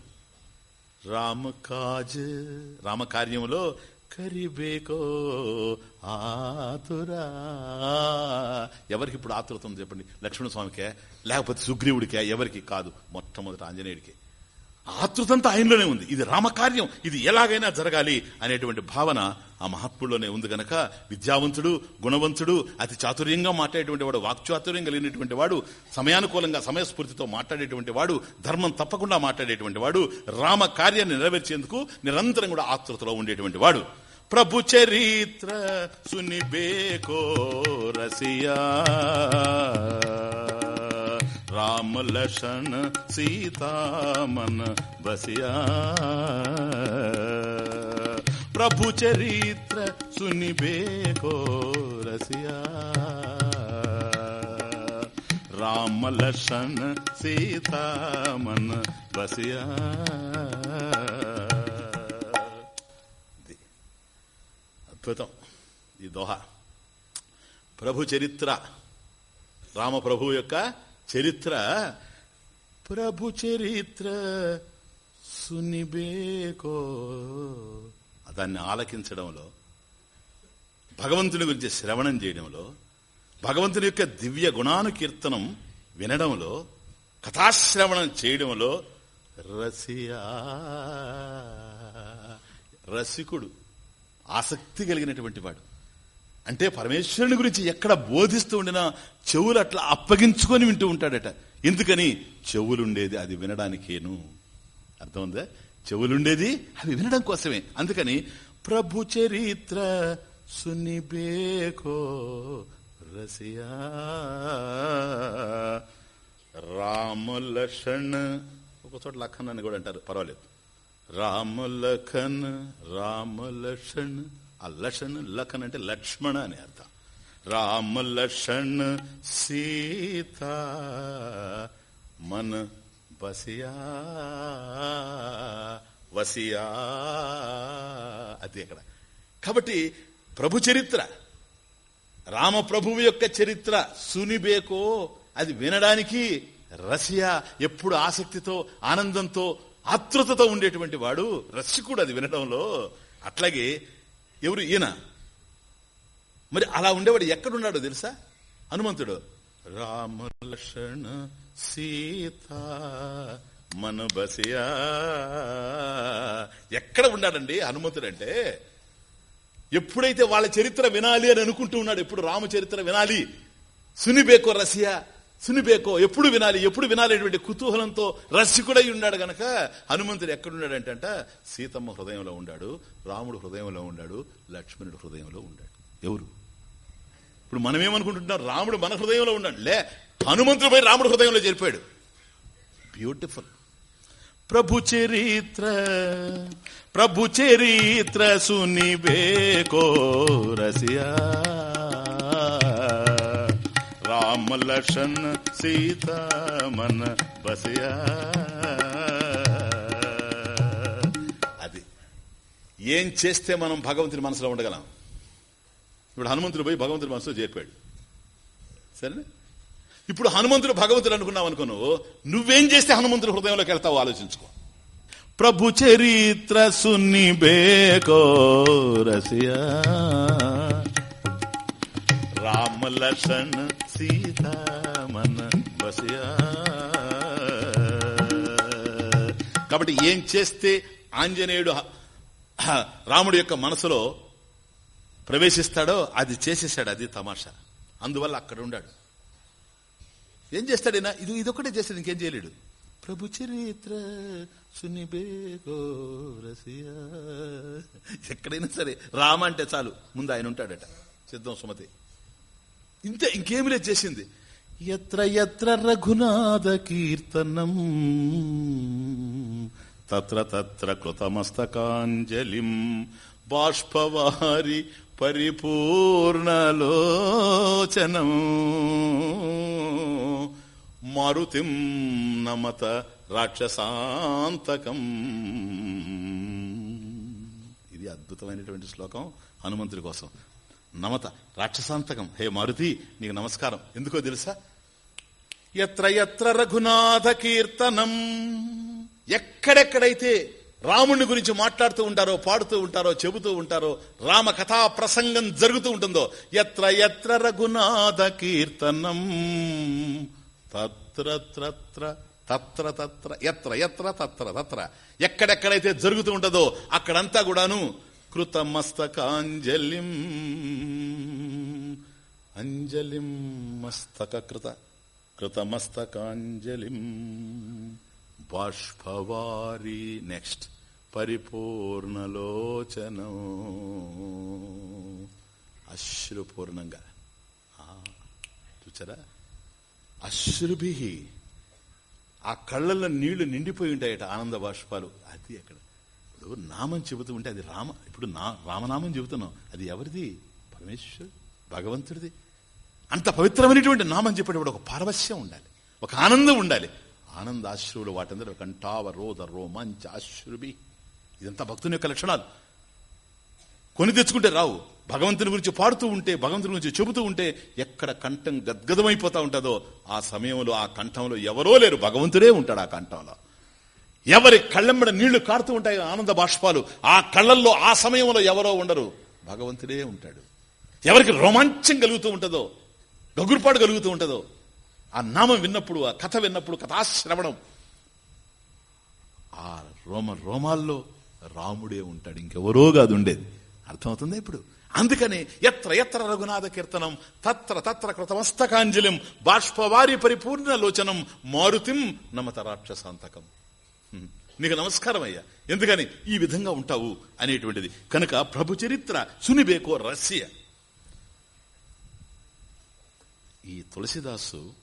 రామకాజ్ రామకార్యంలో కరిబేకో ఆతురా. ఎవరికి ఇప్పుడు ఆతురత ఉంది చెప్పండి? లక్ష్మణ స్వామికే లేకపోతే సుగ్రీవుడికే ఎవరికి కాదు మొట్టమొదటి ఆంజనేయుడికి. ఆతృతంతా ఆయనలోనే ఉంది. ఇది రామకార్యం. ఇది ఎలాగైనా జరగాలి అనేటువంటి భావన ఆ మహాత్ముల్లోనే ఉంది గనక. విద్యావంతుడు గుణవంతుడు అతి చాతుర్యంగా మాట్లాడేటువంటి వాడు వాక్చాతుర్యం కలిగినటువంటి వాడు సమయానుకూలంగా సమయస్ఫూర్తితో మాట్లాడేటువంటి వాడు ధర్మం తప్పకుండా మాట్లాడేటువంటి వాడు రామ కార్యాన్ని నెరవేర్చేందుకు నిరంతరం కూడా ఆతృతలో ఉండేటువంటి వాడు. ప్రభు చరిత్ర సునిబేకో రసియా राम लशन सीता मन बसिया प्रभु चरित्र सुनिबे को रसिया राम लशन सीता मन बसिया అద్భుతం ఈ దోహ ప్రభు చరిత్ర రామ ప్రభు యొక్క చరిత్ర ప్రభు చరిత్ర సునిబేకో. దాన్ని ఆలకించడంలో భగవంతుని గురించి శ్రవణం చేయడంలో భగవంతుని యొక్క దివ్య గుణానుకీర్తనం వినడంలో కథాశ్రవణం చేయడంలో రసియా. రసికుడు ఆసక్తి కలిగినటువంటి వాడు. అంటే పరమేశ్వరుని గురించి ఎక్కడ బోధిస్తూ ఉండినా చెవులు అట్లా అప్పగించుకొని వింటూ ఉంటాడట. ఎందుకని? చెవులుండేది అది వినడానికేను. అర్థముందా చెవులుండేది అవి వినడం కోసమే. అందుకని ప్రభు చరిత్ర సునిబేకో రసియా. రామలక్షణ్ ఒక చోట లఖన్ అని కూడా అంటారు. పర్వాలేదు. రామలఖన్ రామలక్షణ్ ఆ లషన్ లఖన్ అంటే లక్ష్మణ అని అర్థం. రామ లక్షణ్ సీత మన బసియా వసియా అది అక్కడ. కాబట్టి ప్రభు చరిత్ర రామ ప్రభువు యొక్క చరిత్ర సునిబేకో అది వినడానికి రసియా ఎప్పుడు ఆసక్తితో ఆనందంతో ఆతృతతో ఉండేటువంటి వాడు. రసికుడు అది వినడంలో. అట్లాగే ఎవరు ఈయన? మరి అలా ఉండేవాడు ఎక్కడున్నాడో తెలుసా? హనుమంతుడు. రామలక్షణ సీత మన బసియా ఎక్కడ ఉన్నాడండి హనుమంతుడు అంటే? ఎప్పుడైతే వాళ్ళ చరిత్ర వినాలి అని అనుకుంటూ ఉన్నాడు ఎప్పుడు రామ చరిత్ర వినాలి? సునిబేకో రసియా సునిపేకో ఎప్పుడు వినాలి ఎప్పుడు వినాలి కుతూహలంతో రసికుడై ఉన్నాడు గనక హనుమంతుడు ఎక్కడున్నాడంట సీతమ్మ హృదయంలో ఉన్నాడు రాముడు హృదయంలో ఉన్నాడు లక్ష్మణుడు హృదయంలో ఉన్నాడు. ఎవరు? ఇప్పుడు మనమేమనుకుంటున్నాం? రాముడు మన హృదయంలో ఉన్నాడు. లే హనుమంతుడు పోయి రాముడు హృదయంలో చేరిపోయాడు. బ్యూటిఫుల్ ప్రభు చరిత్ర ప్రభు చరిత్ర సునిబేకో రసియా. రామ లక్ష్మణ సీత మన బసియా. అది ఏం చేస్తే మనం భగవంతుని మనసులో ఉండగలం? ఇప్పుడు హనుమంతుడు పోయి భగవంతుడి మనసులో చేరిపోయాడు. సరేనా? ఇప్పుడు హనుమంతుడు భగవంతుడు అనుకున్నావు అనుకో నువ్వేం చేస్తే హనుమంతుడు హృదయంలోకి వెళ్తావు ఆలోచించుకో. ప్రభు చరిత్ర సున్ని బేకో రసియా. రామ లక్ష్మణ కాబట్టి ఏం చేస్తే ఆంజనేయుడు రాముడి యొక్క మనసులో ప్రవేశిస్తాడో అది చేసేసాడు అది తమాషా. అందువల్ల అక్కడ ఉండాడు. ఏం చేస్తాడైనా ఇది ఇదొకటే చేస్తాడు ఇంకేం చేయలేడు. ప్రభు చరిత్ర సునిబేగో రసియా ఎక్కడైనా సరే రామ అంటే చాలు. ముందు ఆయన ఉంటాడట. సిద్ధం సుమతి. ఇంతే ఇంకేమి లేదు చేసింది. ఎత్ర ఎత్ర రఘునాథ కీర్తనం తత్ర తత్ర కృతమస్తకాంజలిం బాష్పవారి పరిపూర్ణలోచనం. మారుతిం నమత రాక్షసాంతకం. ఇది అద్భుతమైనటువంటి శ్లోకం హనుమంతుడి కోసం. నమత రాక్షసాంతకం. హే మారుతి నీకు నమస్కారం. ఎందుకో తెలుసా? ఎత్ర ఎత్ర రఘునాథ కీర్తనం. ఎక్కడెక్కడైతే రాముని గురించి మాట్లాడుతూ ఉంటారో పాడుతూ ఉంటారో చెబుతూ ఉంటారో రామ కథా ప్రసంగం జరుగుతూ ఉంటుందో ఎత్ర ఎత్ర రఘునాథ కీర్తనం. తత్ర తత్ర తత్ర తత్ర ఎత్ర ఎత్ర తత్ర తత్ర. ఎక్కడెక్కడైతే జరుగుతూ ఉంటుందో అక్కడంతా కూడాను కృతమస్తకాంజలిం. అంజలిం మస్తక కృత కృతమస్తకాంజలిం. బాష్పవారి నెక్స్ట్ పరిపూర్ణలోచనం. అశ్రుపూర్ణంగా. చూచారా? అశ్రుభి. ఆ కళ్ళల్లో నీళ్ళు నిండిపోయి ఉంటాయట ఆనంద బాష్పాలు. అది అక్కడ. ఇప్పుడు నామం చెబుతూ ఉంటే అది రామ ఇప్పుడు నా రామనామం చెబుతున్నాం. అది ఎవరిది? పరమేశ్వరు భగవంతుడిది. అంత పవిత్రమైనటువంటి నామం చెప్పేటప్పుడు ఒక పారవశ్యం ఉండాలి ఒక ఆనందం ఉండాలి. ఆనందాశ్రువులు వాటందరూ కంఠావ రోధ రోమాంచ అశ్రుభి. ఇదంతా భక్తుని యొక్క లక్షణాలు. కొని తెచ్చుకుంటే రావు. భగవంతుని గురించి పాడుతూ ఉంటే భగవంతుని గురించి చెబుతూ ఉంటే ఎక్కడ కంఠం గద్గదమైపోతా ఉంటుందో ఆ సమయంలో ఆ కంఠంలో ఎవరో లేరు. భగవంతుడే ఉంటాడు ఆ కంఠంలో. ఎవరి కళ్ళెంబడ నీళ్ళు కారుతూ ఉంటాయి ఆనంద బాష్పాలు ఆ కళ్ళల్లో ఆ సమయంలో ఎవరో ఉండరు. భగవంతుడే ఉంటాడు. ఎవరికి రోమాంచం కలుగుతూ ఉంటుందో గగురుపాటు కలుగుతూ ఉంటుందో ఆ నామం విన్నప్పుడు ఆ కథ విన్నప్పుడు కథాశ్రవణం. ఆ రోమ రోమాల్లో రాముడే ఉంటాడు. ఇంకెవరో కాదు ఉండేది. అర్థమవుతుందా ఇప్పుడు? అందుకని ఎత్ర ఎత్ర రఘునాథ కీర్తనం తత్ర తత్ర కృతమస్తకాంజలిం బాష్పవారి పరిపూర్ణ లోచనం మారుతిం నమత రాక్షసాంతకం. నీకు నమస్కారం అయ్యా. ఎందుకని? ఈ విధంగా ఉంటావు అనేటువంటిది. కనుక ప్రభు చరిత్ర సునిబేకో రహస్య. ఈ తులసిదాసు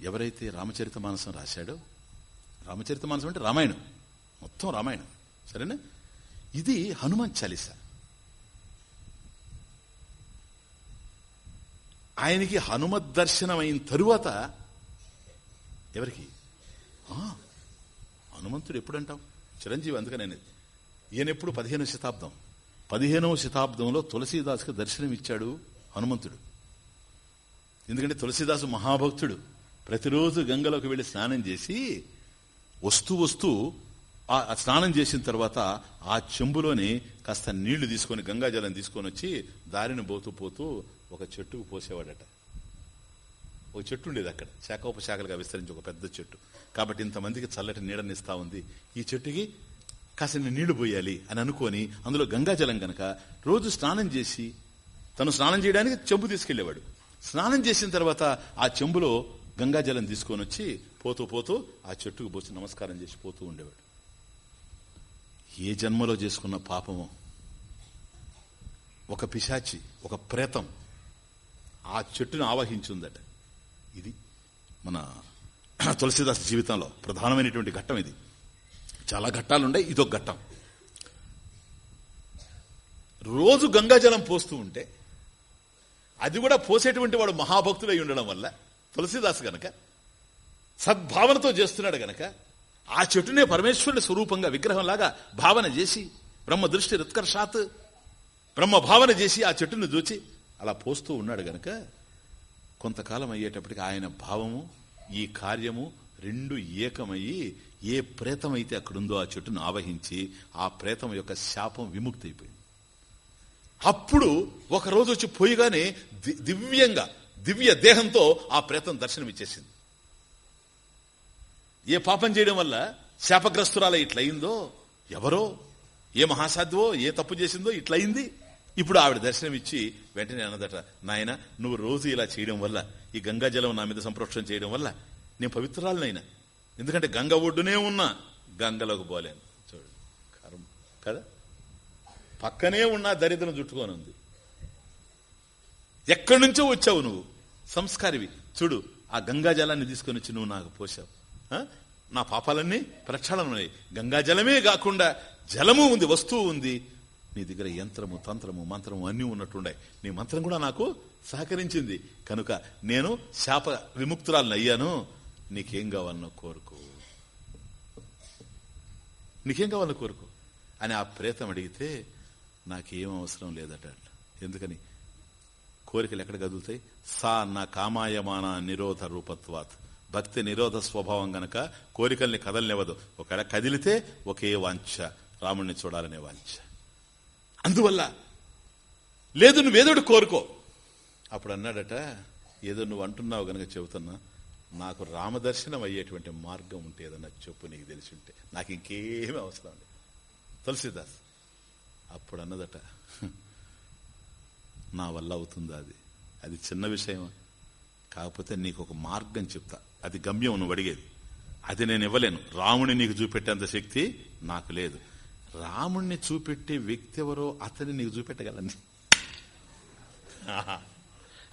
ఎవరైతే రామచరిత మానసం రాశాడో? రామచరిత మానసం అంటే రామాయణం. మొత్తం రామాయణం. సరేనా? ఇది హనుమాన్ చాలీస. ఆయనకి హనుమత్ దర్శనం అయిన తరువాత ఎవరికి? హనుమంతుడు ఎప్పుడు అంటాం చిరంజీవి అందుకనే ఈయన ఎప్పుడు పదిహేనవ శతాబ్దం? పదిహేనవ శతాబ్దంలో తులసీదాసుకు దర్శనం ఇచ్చాడు హనుమంతుడు. ఎందుకంటే తులసీదాసు మహాభక్తుడు. ప్రతిరోజు గంగలోకి వెళ్ళి స్నానం చేసి వస్తూ వస్తూ ఆ ఆ స్నానం చేసిన తర్వాత ఆ చెంబులోని కాస్త నీళ్ళు తీసుకొని గంగాజలం తీసుకొని వచ్చి దారిని పోతూ పోతూ ఒక చెట్టుకు పోసేవాడట. ఒక చెట్టు ఉండేది అక్కడ. శాఖోపశాఖలుగా విస్తరించి ఒక పెద్ద చెట్టు. కాబట్టి ఇంతమందికి చల్లటి నీడనిస్తా ఉంది. ఈ చెట్టుకి కాసిన నీళ్ళు పోయాలి అని అనుకొని అందులో గంగాజలం గనక రోజు స్నానం చేసి తను స్నానం చేయడానికి చెంబు తీసుకెళ్ళేవాడు. స్నానం చేసిన తర్వాత ఆ చెంబులో గంగాజలం తీసుకొని వచ్చి పోతూ పోతూ ఆ చెట్టుకు పోసి నమస్కారం చేసి పోతూ ఉండేవాడు. ఏ జన్మలో చేసుకున్న పాపమో. ఒక పిశాచి ఒక ప్రేతం ఆ చెట్టును ఆవహించుందట. ఇది మన తులసిదాస్ జీవితంలో ప్రధానమైనటువంటి ఘట్టం ఇది. చాలా ఘట్టాలుండే ఇదొక ఘట్టం. రోజు గంగాజలం పోస్తూ ఉంటే అది కూడా పోసేటువంటి వాడు మహాభక్తుడై ఉండడం వల్ల తులసిదాస్ గనక సద్భావనతో చేస్తున్నాడు గనక ఆ చెట్టునే పరమేశ్వరుని స్వరూపంగా విగ్రహంలాగా భావన చేసి బ్రహ్మ దృష్టి రుత్కర్షాత్ బ్రహ్మ భావన చేసి ఆ చెట్టును దూచి అలా పోస్తూ ఉన్నాడు గనక కొంతకాలం అయ్యేటప్పటికి ఆయన భావము ఈ కార్యము రెండు ఏకమయ్యి ఏ ప్రేతమైతే అక్కడుందో ఆ చెట్టును ఆవహించి ఆ ప్రేతం యొక్క శాపం విముక్తి అయిపోయింది అప్పుడు ఒక రోజు వచ్చి పోయిగానే దివ్యంగా దివ్య దేహంతో ఆ ప్రేతం దర్శనం ఇచ్చేసింది ఏ పాపం చేయడం వల్ల శాపగ్రస్తురాల ఇట్లయిందో? ఎవరో? ఏ మహాసాధ్యవో ఏ తప్పు చేసిందో? ఇట్లయింది? ఇప్పుడు ఆవిడ దర్శనం ఇచ్చి వెంటనే అన్నదట నాయన నువ్వు రోజు ఇలా చేయడం వల్ల ఈ గంగా జలం నా మీద సంప్రోక్షణ చేయడం వల్ల నేను పవిత్రాలనైనా ఎందుకంటే గంగ ఒడ్డునే ఉన్నా గంగలోకి పోలేను. చూడు కర్మ కదా? పక్కనే ఉన్న దరిద్రం చుట్టుకొని ఉంది ఎక్కడి నుంచో వచ్చావు నువ్వు? సంస్కారివి. చూడు ఆ గంగా జలాన్ని తీసుకొని వచ్చి నువ్వు నాకు పోసావు ఆ? నా పాపాలన్నీ ప్రక్షాళనమై గంగా జలమే కాకుండా జలము ఉంది వస్తువు ఉంది. నీ దగ్గర యంత్రము తంత్రము మంత్రము అన్నీ ఉన్నట్టుండే. నీ మంత్రం కూడా నాకు సహకరించింది. కనుక నేను శాప విముక్తురాలను అయ్యాను. నీకేం కావాలనో కోరుకో. నీకేం కావాలో కోరుకో. అని ఆ ప్రేతం అడిగితే నాకేం అవసరం లేదట ఎందుకని? కోరికలు ఎక్కడ కదులుతాయి? సా నా కామాయమాన నిరోధ రూపత్వాత్. భక్తి నిరోధ స్వభావం గనక కోరికల్ని కదలనివ్వదు. ఒకవేళ కదిలితే ఒకే వాంఛ. రాముణ్ణి చూడాలనే వాంఛ. అందువల్ల లేదు నువ్వేదోడు కోరుకో. అప్పుడు అన్నాడట ఏదో నువ్వు అంటున్నావు గనక చెబుతున్నా నాకు రామదర్శనం అయ్యేటువంటి మార్గం ఉంటే ఏదన్నా చెప్పు నీకు తెలిసి ఉంటే. నాకు ఇంకేమీ అవసరం లేదు. తులసిదాస్ అప్పుడు అన్నదట నా వల్ల అవుతుందా అది? అది చిన్న విషయమా? కాకపోతే నీకు ఒక మార్గం చెప్తా. అది గమ్యం నువ్వు అడిగేది. అది నేను ఇవ్వలేను. రాముని నీకు చూపెట్టేంత శక్తి నాకు లేదు. రాముణ్ణి చూపెట్టే వ్యక్తి ఎవరో అతన్ని నీకు చూపెట్టగలని.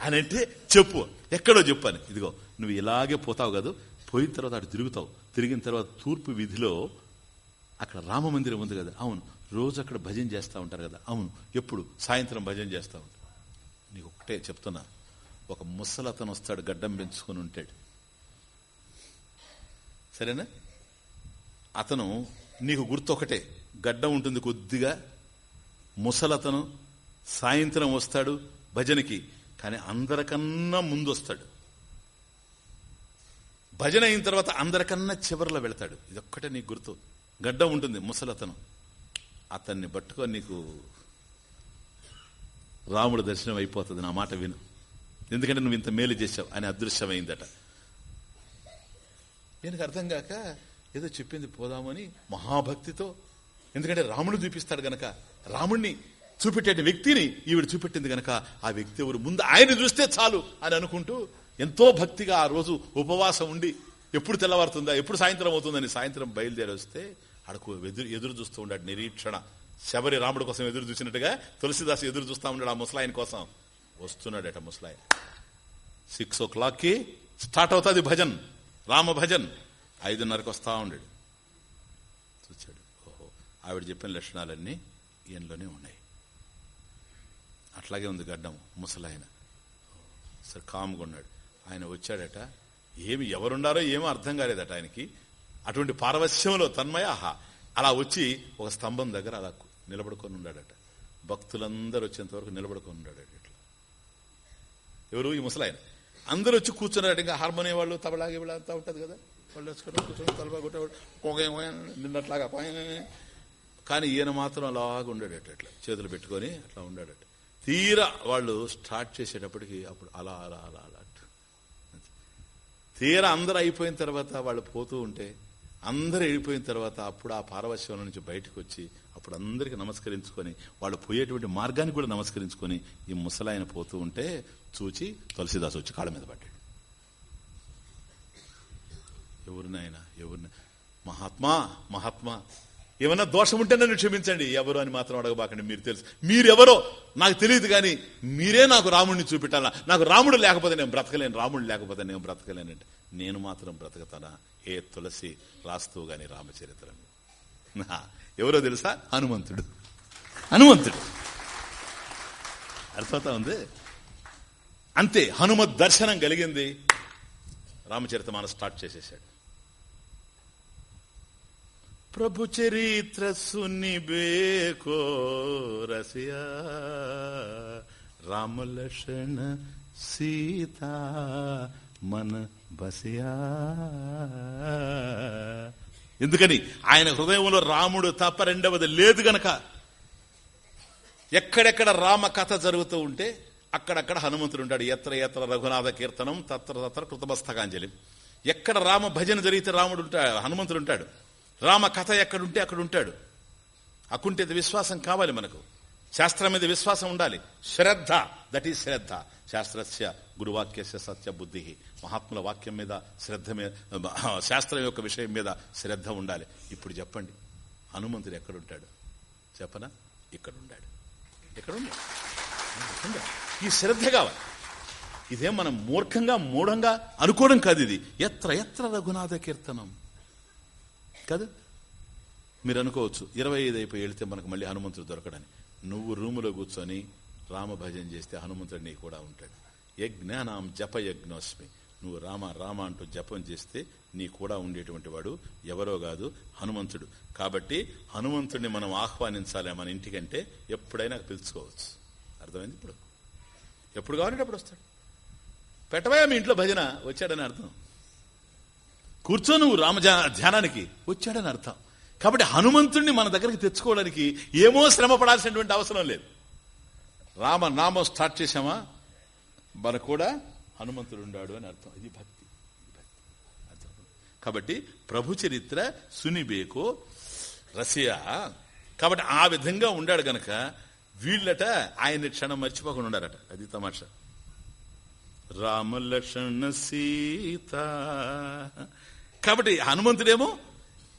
అని అంటే చెప్పు. ఎక్కడో చెప్పాను ఇదిగో నువ్వు ఇలాగే పోతావు కాదు పోయిన తర్వాత అటు తిరుగుతావు. తిరిగిన తర్వాత తూర్పు వీధిలో అక్కడ రామ మందిరం ఉంది కదా అవును. రోజు అక్కడ భజన చేస్తూ ఉంటారు కదా అవును. ఎప్పుడు? సాయంత్రం భజన చేస్తూ ఉంటారు. నీకు ఒకటే చెప్తున్నా. ఒక ముసలతను వస్తాడు గడ్డం పెంచుకొని ఉంటాడు. సరేనా? అతను నీకు గుర్తు ఒకటే గడ్డం ఉంటుంది కొద్దిగా ముసలతను సాయంత్రం వస్తాడు భజనకి కానీ అందరికన్నా ముందు వస్తాడు భజన అయిన తర్వాత అందరికన్నా చివరిలో వెళతాడు. ఇదొక్కటే నీకు గుర్తు. గడ్డం ఉంటుంది ముసలతను. అతన్ని పట్టుకొని నీకు రాముడు దర్శనం అయిపోతుంది నా మాట విను. ఎందుకంటే నువ్వు ఇంత మేలు చేశావు అని అదృశ్యమైందట. ఈయనకు అర్థం కాక ఏదో చెప్పింది పోదామని మహాభక్తితో ఎందుకంటే రాముడు చూపిస్తాడు గనక రాముణ్ణి చూపెట్టే వ్యక్తిని ఈవిడ చూపెట్టింది గనక ఆ వ్యక్తి ఎవరు? ముందు ఆయన చూస్తే చాలు అని అనుకుంటూ ఎంతో భక్తిగా ఆ రోజు ఉపవాసం ఉండి ఎప్పుడు తెల్లవారుతుందా ఎప్పుడు సాయంత్రం అవుతుందని సాయంత్రం బయలుదేరి వస్తే అడకు ఎదురు ఎదురు చూస్తూ ఉన్నాడు నిరీక్షణ. శబరి రాముడి కోసం ఎదురు చూసినట్టుగా తులసిదాస్ ఎదురు చూస్తా ఉన్నాడు ఆ ముసలాయన కోసం. వస్తున్నాడట ముసలాయన. సిక్స్ ఓ క్లాక్కి స్టార్ట్ అవుతుంది భజన్ రామ భజన్ ఐదున్నరకు వస్తా ఉన్నాడు ఆవిడ చెప్పిన లక్షణాలన్నీ ఈయనలోనే ఉన్నాయి. అట్లాగే ఉంది గడ్డం ముసలాయన. సరే కామ్గా ఉన్నాడు. ఆయన వచ్చాడట. ఏమి ఎవరున్నారో ఏమో అర్థం కాలేదట ఆయనకి. అటువంటి పారవశ్యంలో తన్మయ అలా వచ్చి ఒక స్తంభం దగ్గర అలా నిలబడుకొని ఉన్నాడట. భక్తులందరూ వచ్చేంత వరకు నిలబడుకొని ఉన్నాడట ఇట్లా. ఎవరు? ఈ ముసలాయన. అందరూ వచ్చి కూర్చున్నారట. ఇంకా హార్మోనియం వాళ్ళు తబలా గిబలా అంతా ఉంటుంది కదా. వాళ్ళు వచ్చుకొని కూర్చొని తలబా కొట్టేవాడు నిన్నట్లాగా. కానీ ఈయన మాత్రం అలాగా ఉండాడట అట్లా చేతులు పెట్టుకొని అట్లా ఉండాడట తీరా వాళ్ళు స్టార్ట్ చేసేటప్పటికి అప్పుడు అలా అలా అలా అలా తీరా అందరూ అయిపోయిన తర్వాత వాళ్ళు పోతూ ఉంటే అందరూ వెళ్ళిపోయిన తర్వాత అప్పుడు ఆ పారవశ్యం నుంచి బయటకు వచ్చి అప్పుడు అందరికి నమస్కరించుకొని వాళ్ళు పోయేటువంటి మార్గానికి కూడా నమస్కరించుకొని ఈ ముసలాయన పోతూ ఉంటే చూచి తులసిదాస్ వచ్చి కాళ్ళ మీద పడ్డాడు. ఎవరినైనా ఎవరిన? మహాత్మా మహాత్మా ఏమన్నా దోషం ఉంటే నన్ను క్షమించండి. ఎవరు అని మాత్రం అడగబాకండి. మీరు తెలుసు. మీరెవరో? నాకు తెలియదు కానీ మీరే నాకు రాముడిని చూపెట్టాలా? నాకు రాముడు లేకపోతే నేను బ్రతకలేను. రాముడు లేకపోతే నేను బ్రతకలేనంటే నేను మాత్రం బ్రతకతానా? ఏ తులసి రాస్తూ గాని రామచరిత్ర ఎవరో తెలుసా? హనుమంతుడు. హనుమంతుడు. అర్థమవుతా ఉంది? అంతే. హనుమత్ దర్శనం కలిగింది. రామచరిత స్టార్ట్ చేసేసాడు ಪ್ರಭು ಚರಿತ್ರ ಸುನ್ನಿಬೇಕೋ ರಸಿಯ ರಾಮಲಕ್ಷಣ సీత మన బసియా. ఎందుకని ఆయన హృదయంలో రాముడు తప్ప రెండవది లేదు గనక. ఎక్కడెక్కడ రామ కథ జరుగుతూ ఉంటే అక్కడక్కడ హనుమంతుడు ఉంటాడు. ఎత్ర ఎత్ర రఘునాథ కీర్తనం తత్ర తత్ర కృతమస్తకాంజలి. ఎక్కడ రామ భజన జరిగితే రాముడు ఉంటాడు హనుమంతుడు ఉంటాడు. రామ కథ ఎక్కడుంటే అక్కడ ఉంటాడు అకుంటే విశ్వాసం కావాలి మనకు. శాస్త్రం మీద విశ్వాసం ఉండాలి. శ్రద్ధ దట్ ఈస్ శ్రద్ధ. శాస్త్రస్య గురువాక్యస్య సత్య బుద్ధి. మహాత్ముల వాక్యం మీద శ్రద్ధ మీద శాస్త్రం యొక్క విషయం మీద శ్రద్ధ ఉండాలి. ఇప్పుడు చెప్పండి. హనుమంతుడు ఎక్కడుంటాడు? చెప్పనా? ఇక్కడ ఎక్కడున్నాడు ఈ శ్రద్ధ కావాలి. ఇదేం మనం మూర్ఖంగా మూఢంగా అనుకోవడం కాదు ఇది. ఎత్ర ఎత్ర రఘునాథ కీర్తనం? కదా? మీరు అనుకోవచ్చు ఇరవై ఐదు అయిపోయి వెళితే మనకు మళ్ళీ హనుమంతుడు దొరకడని. నువ్వు రూములో కూర్చొని రామ భజన చేస్తే హనుమంతుడు నీ కూడా ఉంటాడు. యజ్ఞానాం జప యజ్ఞోస్మి. నువ్వు రామ రామ అంటూ జపం చేస్తే నీ కూడా ఉండేటువంటి వాడు ఎవరో కాదు హనుమంతుడు. కాబట్టి హనుమంతుడిని మనం ఆహ్వానించాలి మన ఇంటికంటే ఎప్పుడైనా పిలుచుకోవచ్చు. అర్థమైంది ఇప్పుడు? ఎప్పుడు కావాలంటే అప్పుడు వస్తాడు. పెట్టవయా మీ ఇంట్లో భజన వచ్చాడని అర్థం. కూర్చో నువ్వు రామ ధ్యానానికి వచ్చాడని అర్థం. కాబట్టి హనుమంతుడిని మన దగ్గరికి తెచ్చుకోవడానికి ఏమో శ్రమ పడాల్సినటువంటి అవసరం లేదు. రామ నామం స్టార్ట్ చేశామా? మన కూడా హనుమంతుడు ఉండాడు అని అర్థం. ఇది భక్తి. కాబట్టి ప్రభు చరిత్ర సునిబేకో రసియా. కాబట్టి ఆ విధంగా ఉండాడు గనక వీళ్ళట ఆయన క్షణం మర్చిపోకుండా ఉండారట. అది తమాషా. రామలక్ష్మణ సీత కాబట్టి హనుమంతుడేమో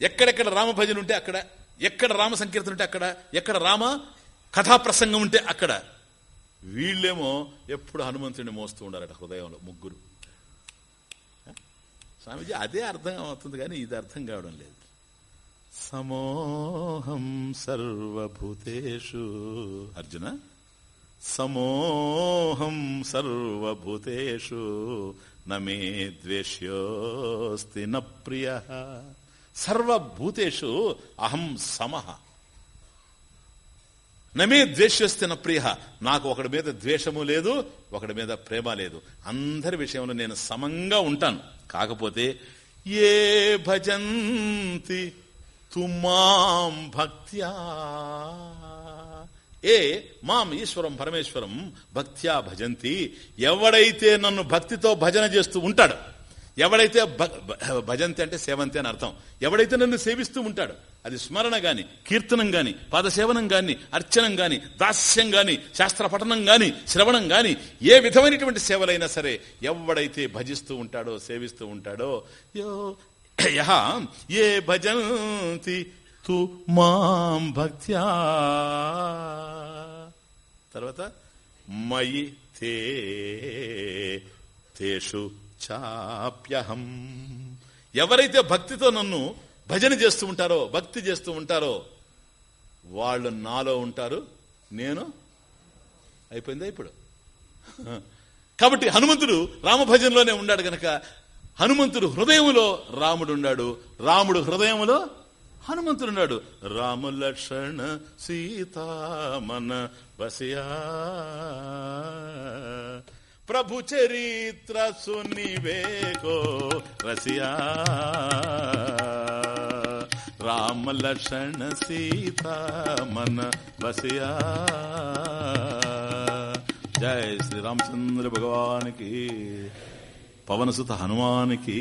ఎక్కడెక్కడ రామ భజన ఉంటే అక్కడ ఎక్కడ రామ సంకీర్తన ఉంటే అక్కడ ఎక్కడ రామ కథా ప్రసంగం ఉంటే అక్కడ. వీళ్ళేమో ఎప్పుడు హనుమంతుడిని మోస్తూ ఉండారట హృదయంలో ముగ్గురు. స్వామిజీ అదే అర్థం అవుతుంది కానీ ఇది అర్థం కావడం లేదు. సమోహం సర్వభూతేషు. అర్జున? సమోహం సర్వభూతేషు. నమే ద్వేష్యోస్తి న ప్రియ సర్వభూతేషు అహం సమహ నమే ద్వేష్యోస్తి ప్రియ నాకు ఒకడి మీద ద్వేషము లేదు ఒకడి మీద ప్రేమ లేదు. అందరి విషయంలో నేను సమంగా ఉంటాను. కాకపోతే ఏ భజంతి తుమాం భక్త్యా? ఏ మాం ఈశ్వరం పరమేశ్వరం భక్త్యా భజంతి. ఎవడైతే నన్ను భక్తితో భజన చేస్తూ ఉంటాడు ఎవడైతే భజంతి అంటే సేవంతి అని అర్థం. ఎవడైతే నన్ను సేవిస్తూ ఉంటాడు అది స్మరణ గాని కీర్తనం గాని పాదసేవనం గాని అర్చనం గాని దాస్యం గాని శాస్త్ర పఠనం గాని శ్రవణం గాని ఏ విధమైనటువంటి సేవలైనా సరే ఎవడైతే భజిస్తూ ఉంటాడో సేవిస్తూ ఉంటాడో యో యహ ఏ భజంతి తు మాం భక్త్యా. తర్వాత మయి తే తేషు చాప్యహం. ఎవరైతే భక్తితో నన్ను భజన చేస్తూ ఉంటారో భక్తి చేస్తూ ఉంటారో వాళ్ళు నాలో ఉంటారు నేను అయిపోయిందా ఇప్పుడు? కాబట్టి హనుమంతుడు రామభజనలోనే ఉన్నాడు గనక హనుమంతుడు హృదయంలో రాముడు ఉన్నాడు. రాముడు హృదయంలో హనుమంతుడు ఉన్నాడు రాములక్షణ సీతామన బసియా ప్రభు చరిత్ర సునివేకో రసియా రామ లక్షణ సీతా బసియా జయ శ్రీ రామచంద్ర భగవానికి పవనసుత హనుమానికి.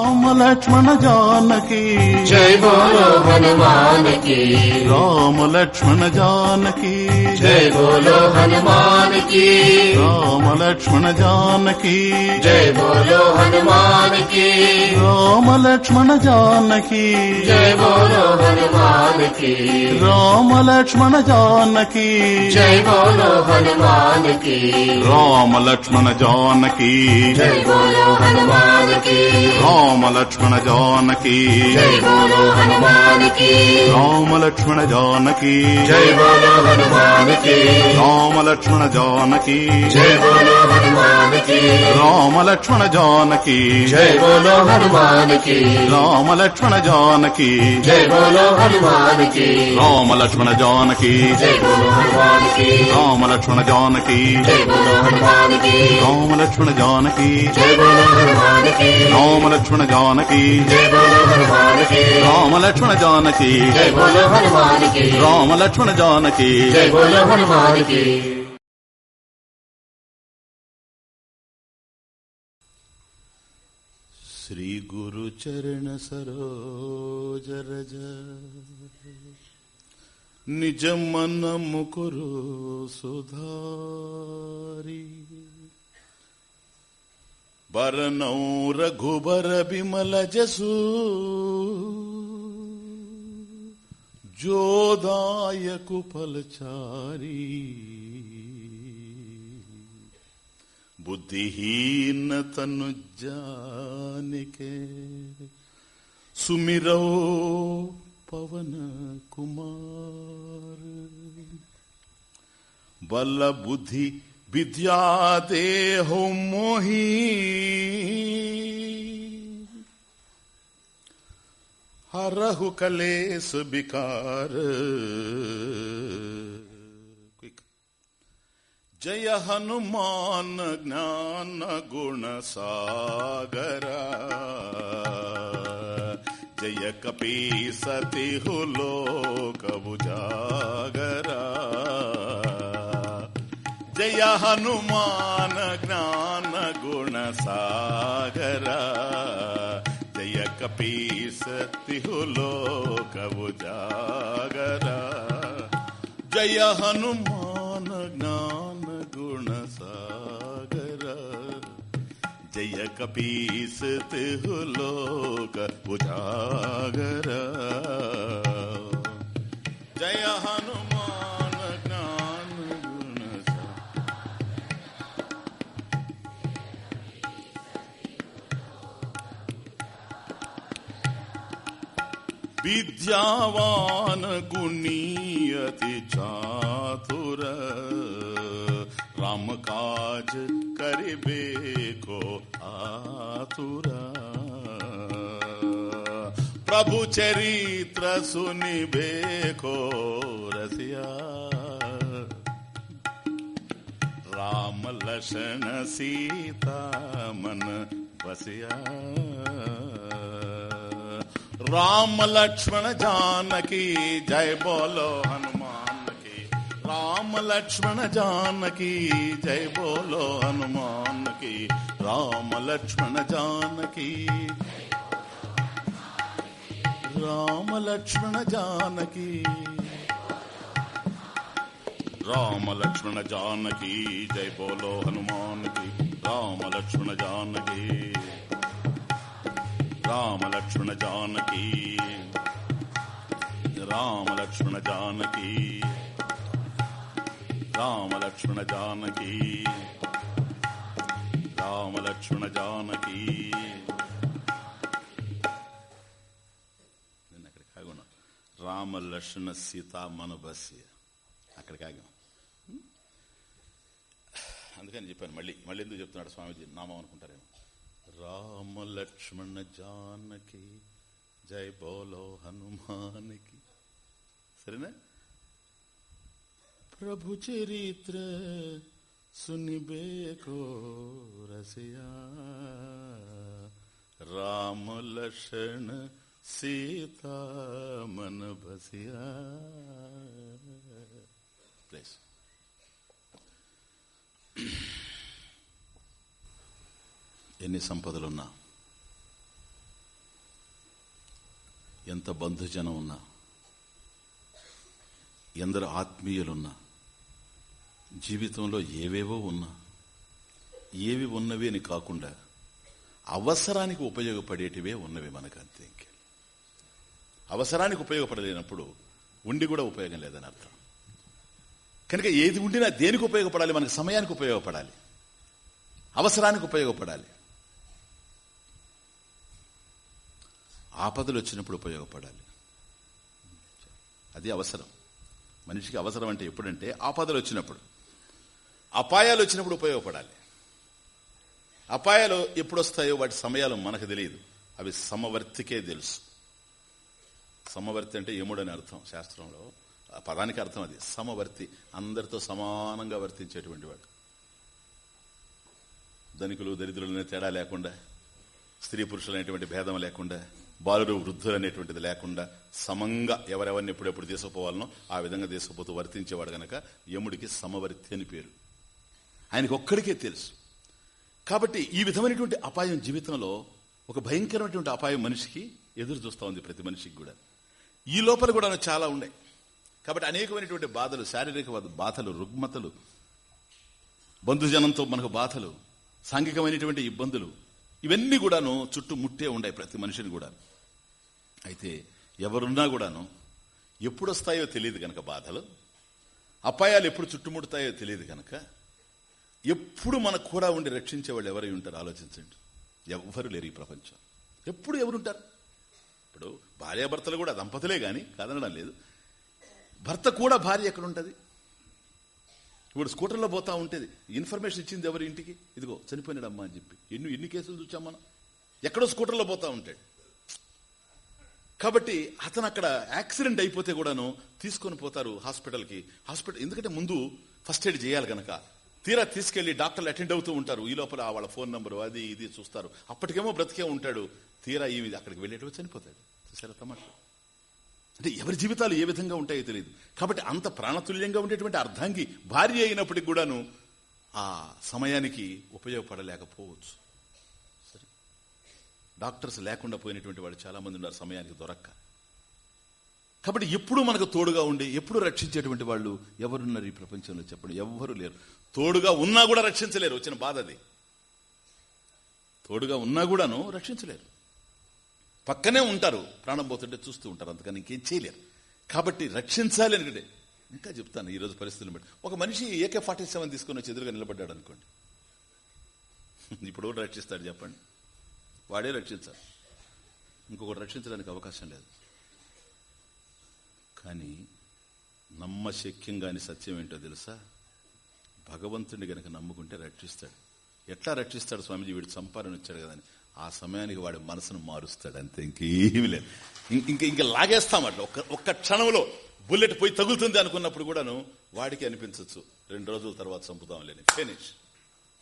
राम लक्ष्मण जानकी। जय बोलो हनुमान की। राम लक्ष्मण जानकी। जय बोलो हनुमान की। राम लक्ष्मण जानकी। जय बोलो हनुमान की। राम लक्ष्मण जानकी। जय बोलो हनुमान की। राम लक्ष्मण जानकी। जय बोलो हनुमान की। राम लक्ष्मण जानकी। जय बोलो हनुमान की। राम लक्ष्मण जानकी जय बोलो हनुमान की राम लक्ष्मण जानकी जय बोलो हनुमान की राम लक्ष्मण जानकी जय बोलो हनुमान की राम लक्ष्मण जानकी जय बोलो हनुमान की राम लक्ष्मण जानकी जय बोलो हनुमान की राम लक्ष्मण जानकी जय बोलो हनुमान की राम लक्ष्मण जानकी जय बोलो हनुमान की राम लक्ष्मण जानकी जय बोलो हनुमान की राम लक्ष्मण जानकी जय बोलो हनुमान की राम लक्ष्मण లక్ష్మణ జానకి రామ లక్ష్మణ జానకి రామ లక్ష్మణ జానకి శ్రీ గురు చరణ సరోజరజ నిజ మనము కురు సుధారీ వరణౌ రఘుబర విమల జసు. జోదాయకు ఫలచారీ. బుద్ధిహీన తనుజానికే సుమిరౌ పవన కుమార్. బల బుద్ధి बुद्धि विद्या देहो मोही हरहु कलेस विकार क्विक जय हनुमान ज्ञान गुण सागरा जय कपी सति लोक उजागरा जय हनुमान ज्ञान गुण सागरा। जय कपी सति लोक उजागरा। जय हनुमान ज्ञान गुण सागर। जय कपीस लोक उजागर। जय हनुमान विद्यावान गुनियति चातुर। राम काज करिबे को आतुर। प्रभु चरित्र सुनिबे को रसिया। राम लक्षण सीता मन बसिया। राम लक्ष्मण जानकी, जय बोलो हनुमान की। राम लक्ष्मण जानकी, जय बोलो हनुमान की। राम लक्ष्मण जानकी। राम लक्ष्मण जानकी। राम लक्ष्मण जानकी, जय बोलो हनुमान की। राम लक्ष्मण जानकी। రామలక్ష్మణ జానకి. రామ లక్ష్మణ జానకి. రామలక్ష్మణ జానకి. రామలక్ష్మణ జానకి. నేను అక్కడికి ఆగున్నా రామలక్ష్మణ సీత అక్కడ అక్కడికి అందుకని చెప్పాను మళ్ళీ. మళ్ళీ ఎందుకు చెప్తున్నాడు స్వామీజీ? నామం అనుకుంటారు రామ లక్ష్మణ జానకి జై బోలో హనుమానికి సరేనా ప్రభు చరిత్ర సునిబేకో రసియా రామ లక్ష్మణ సీతా మన బసియా ప్లీజ్ ఎన్ని సంపదలున్నా ఎంత బంధుజనం ఉన్నా ఎందరు ఆత్మీయులున్నా జీవితంలో ఏవేవో ఉన్నా ఏవి ఉన్నవి అని కాకుండా అవసరానికి ఉపయోగపడేటివే ఉన్నవి మనకు అంతే అవసరానికి ఉపయోగపడలేనప్పుడు ఉండి కూడా ఉపయోగం లేదని అర్థం. కనుక ఏది ఉండినా దేనికి ఉపయోగపడాలి? మనకు సమయానికి ఉపయోగపడాలి. అవసరానికి ఉపయోగపడాలి. ఆపదలు వచ్చినప్పుడు ఉపయోగపడాలి. అది అవసరం. మనిషికి అవసరం అంటే ఎప్పుడంటే ఆపదలు వచ్చినప్పుడు. అపాయాలు వచ్చినప్పుడు ఉపయోగపడాలి. అపాయాలు ఎప్పుడు వస్తాయో వాటి సమయాలు మనకు తెలియదు. అవి సమవర్తికే తెలుసు. సమవర్తి అంటే యముడని అర్థం శాస్త్రంలో. ఆ పదానికి అర్థం అది. సమవర్తి. అందరితో సమానంగా వర్తించేటువంటి వాడు. ధనికులు దరిద్రులనే తేడా లేకుండా స్త్రీ పురుషులైనటువంటి భేదం లేకుండా బాలురు వృద్ధులు అనేటువంటిది లేకుండా సమంగా ఎవరెవరిని ఎప్పుడెప్పుడు తీసుకుపోవాలనో ఆ విధంగా తీసుకుపోతూ వర్తించేవాడు గనక యముడికి సమవర్తి అని పేరు. ఆయనకు ఒక్కడికే తెలుసు. కాబట్టి ఈ విధమైనటువంటి అపాయం జీవితంలో ఒక భయంకరమైనటువంటి అపాయం మనిషికి ఎదురు చూస్తూ ఉంది ప్రతి మనిషికి కూడా. ఈ లోపల కూడా చాలా ఉన్నాయి. కాబట్టి అనేకమైనటువంటి బాధలు శారీరక బాధలు రుగ్మతలు బంధుజనంతో మనకు బాధలు సాంఘికమైనటువంటి ఇబ్బందులు ఇవన్నీ కూడాను చుట్టుముట్టే ఉన్నాయి ప్రతి మనిషిని కూడా అయితే ఎవరున్నా కూడాను ఎప్పుడు వస్తాయో తెలియదు కనుక బాధలు అపాయాలు ఎప్పుడు చుట్టుముడతాయో తెలియదు కనుక ఎప్పుడు మనకు కూడా ఉండి రక్షించే వాళ్ళు ఎవరై ఉంటారు ఆలోచించండి. ఎవ్వరు లేరు ఈ ప్రపంచం. ఎప్పుడు ఎవరుంటారు? ఇప్పుడు భార్యాభర్తలు కూడా దంపతులే కానీ కాదనడం లేదు. భర్త కూడా భార్య ఎక్కడుంటుంది? ఇప్పుడు స్కూటర్లో పోతా ఉంటుంది ఇన్ఫర్మేషన్ ఇచ్చింది ఎవరి ఇంటికి? ఇదిగో చనిపోయినాడు అమ్మా అని చెప్పి. ఎన్ని ఎన్ని కేసులు చూచాం మనం? ఎక్కడో స్కూటర్లో పోతా ఉంటాడు కాబట్టి అతను అక్కడ యాక్సిడెంట్ అయిపోతే కూడాను తీసుకొని పోతారు హాస్పిటల్కి. హాస్పిటల్ ఎందుకంటే ముందు ఫస్ట్ ఎయిడ్ చేయాలి గనక. తీరా తీసుకెళ్ళి డాక్టర్లు అటెండ్ అవుతూ ఉంటారు. ఈ లోపల వాళ్ళ ఫోన్ నెంబర్ అది ఇది చూస్తారు. అప్పటికేమో బ్రతికే ఉంటాడు. తీరా ఈ అక్కడికి వెళ్ళేటప్పుడు చనిపోతాడు. చూసారా తమాషా? అంటే ఎవరి జీవితాలు ఏ విధంగా ఉంటాయో తెలియదు కాబట్టి అంత ప్రాణతుల్యంగా ఉండేటువంటి అర్ధాంగి భార్య అయినప్పటికి కూడాను ఆ సమయానికి ఉపయోగపడలేకపోవచ్చు. సరే. డాక్టర్స్ లేకుండా పోయినటువంటి వాళ్ళు చాలా మంది ఉన్నారు సమయానికి దొరక్క. కాబట్టి ఎప్పుడు మనకు తోడుగా ఉండి ఎప్పుడు రక్షించేటువంటి వాళ్ళు ఎవరున్నారు ఈ ప్రపంచంలో చెప్పండి? ఎవ్వరు లేరు. తోడుగా ఉన్నా కూడా రక్షించలేరు. వచ్చిన బాధ అది. తోడుగా ఉన్నా కూడాను రక్షించలేరు. పక్కనే ఉంటారు. ప్రాణం పోతుంటే చూస్తూ ఉంటారు. అందుకని ఇంకేం చేయలేరు. కాబట్టి రక్షించాలి అనుకుంటే ఇంకా చెప్తాను ఈరోజు రోజు పరిస్థితులను బట్టి. ఒక మనిషి ఏకే ఫార్టీ సెవెన్ తీసుకొని వచ్చి ఎదురుగా నిలబడ్డాడు అనుకోండి. ఇప్పుడు కూడా రక్షిస్తాడు చెప్పండి. వాడే రక్షించాలి. ఇంకొకటి రక్షించడానికి అవకాశం లేదు. కానీ నమ్మశక్యం కాని సత్యం ఏంటో తెలుసా? భగవంతుడిని గనక నమ్ముకుంటే రక్షిస్తాడు. ఎట్లా రక్షిస్తాడు స్వామిజీ? వీడు సంపాదన వచ్చాడు కదని ఆ సమయానికి వాడి మనసును మారుస్తాడు అంతే ఇంకేమి లేదు. ఇంక ఇంక లాగేస్తాం అట్లా ఒక్క ఒక్క క్షణంలో బుల్లెట్ పోయి తగులుతుంది అనుకున్నప్పుడు కూడాను వాడికి అనిపించవచ్చు రెండు రోజుల తర్వాత చంపుతాం లేని. ఫినిష్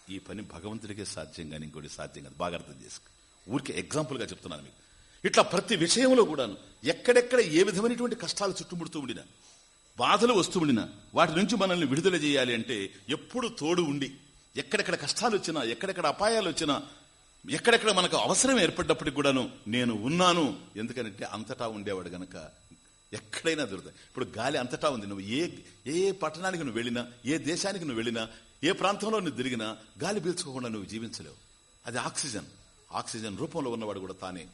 ఈ పని భగవంతుడికే సాధ్యం కానీ ఇంకోటి సాధ్యం కాదు. బాగా అర్థం చేసుకో. ఊరికే ఎగ్జాంపుల్గా చెప్తున్నాను మీకు. ఇట్లా ప్రతి విషయంలో కూడాను ఎక్కడెక్కడ ఏ విధమైనటువంటి కష్టాలు చుట్టుముడుతూ ఉండినా బాధలు వస్తూ ఉండినా వాటి నుంచి మనల్ని విడుదల చేయాలి అంటే ఎప్పుడు తోడు ఉండి ఎక్కడెక్కడ కష్టాలు వచ్చినా ఎక్కడెక్కడ అపాయాలు వచ్చినా ఎక్కడెక్కడ మనకు అవసరం ఏర్పడ్డప్పటికి కూడాను నేను ఉన్నాను. ఎందుకంటే అంతటా ఉండేవాడు గనక ఎక్కడైనా దొరుకుతాయి. ఇప్పుడు గాలి అంతటా ఉంది. నువ్వు ఏ ఏ పట్టణానికి నువ్వు వెళ్ళినా ఏ దేశానికి నువ్వు వెళ్ళినా ఏ ప్రాంతంలో నువ్వు తిరిగినా గాలి పీల్చుకోకుండా నువ్వు జీవించలేవు. అది ఆక్సిజన్. ఆక్సిజన్ రూపంలో ఉన్నవాడు కూడా తానే.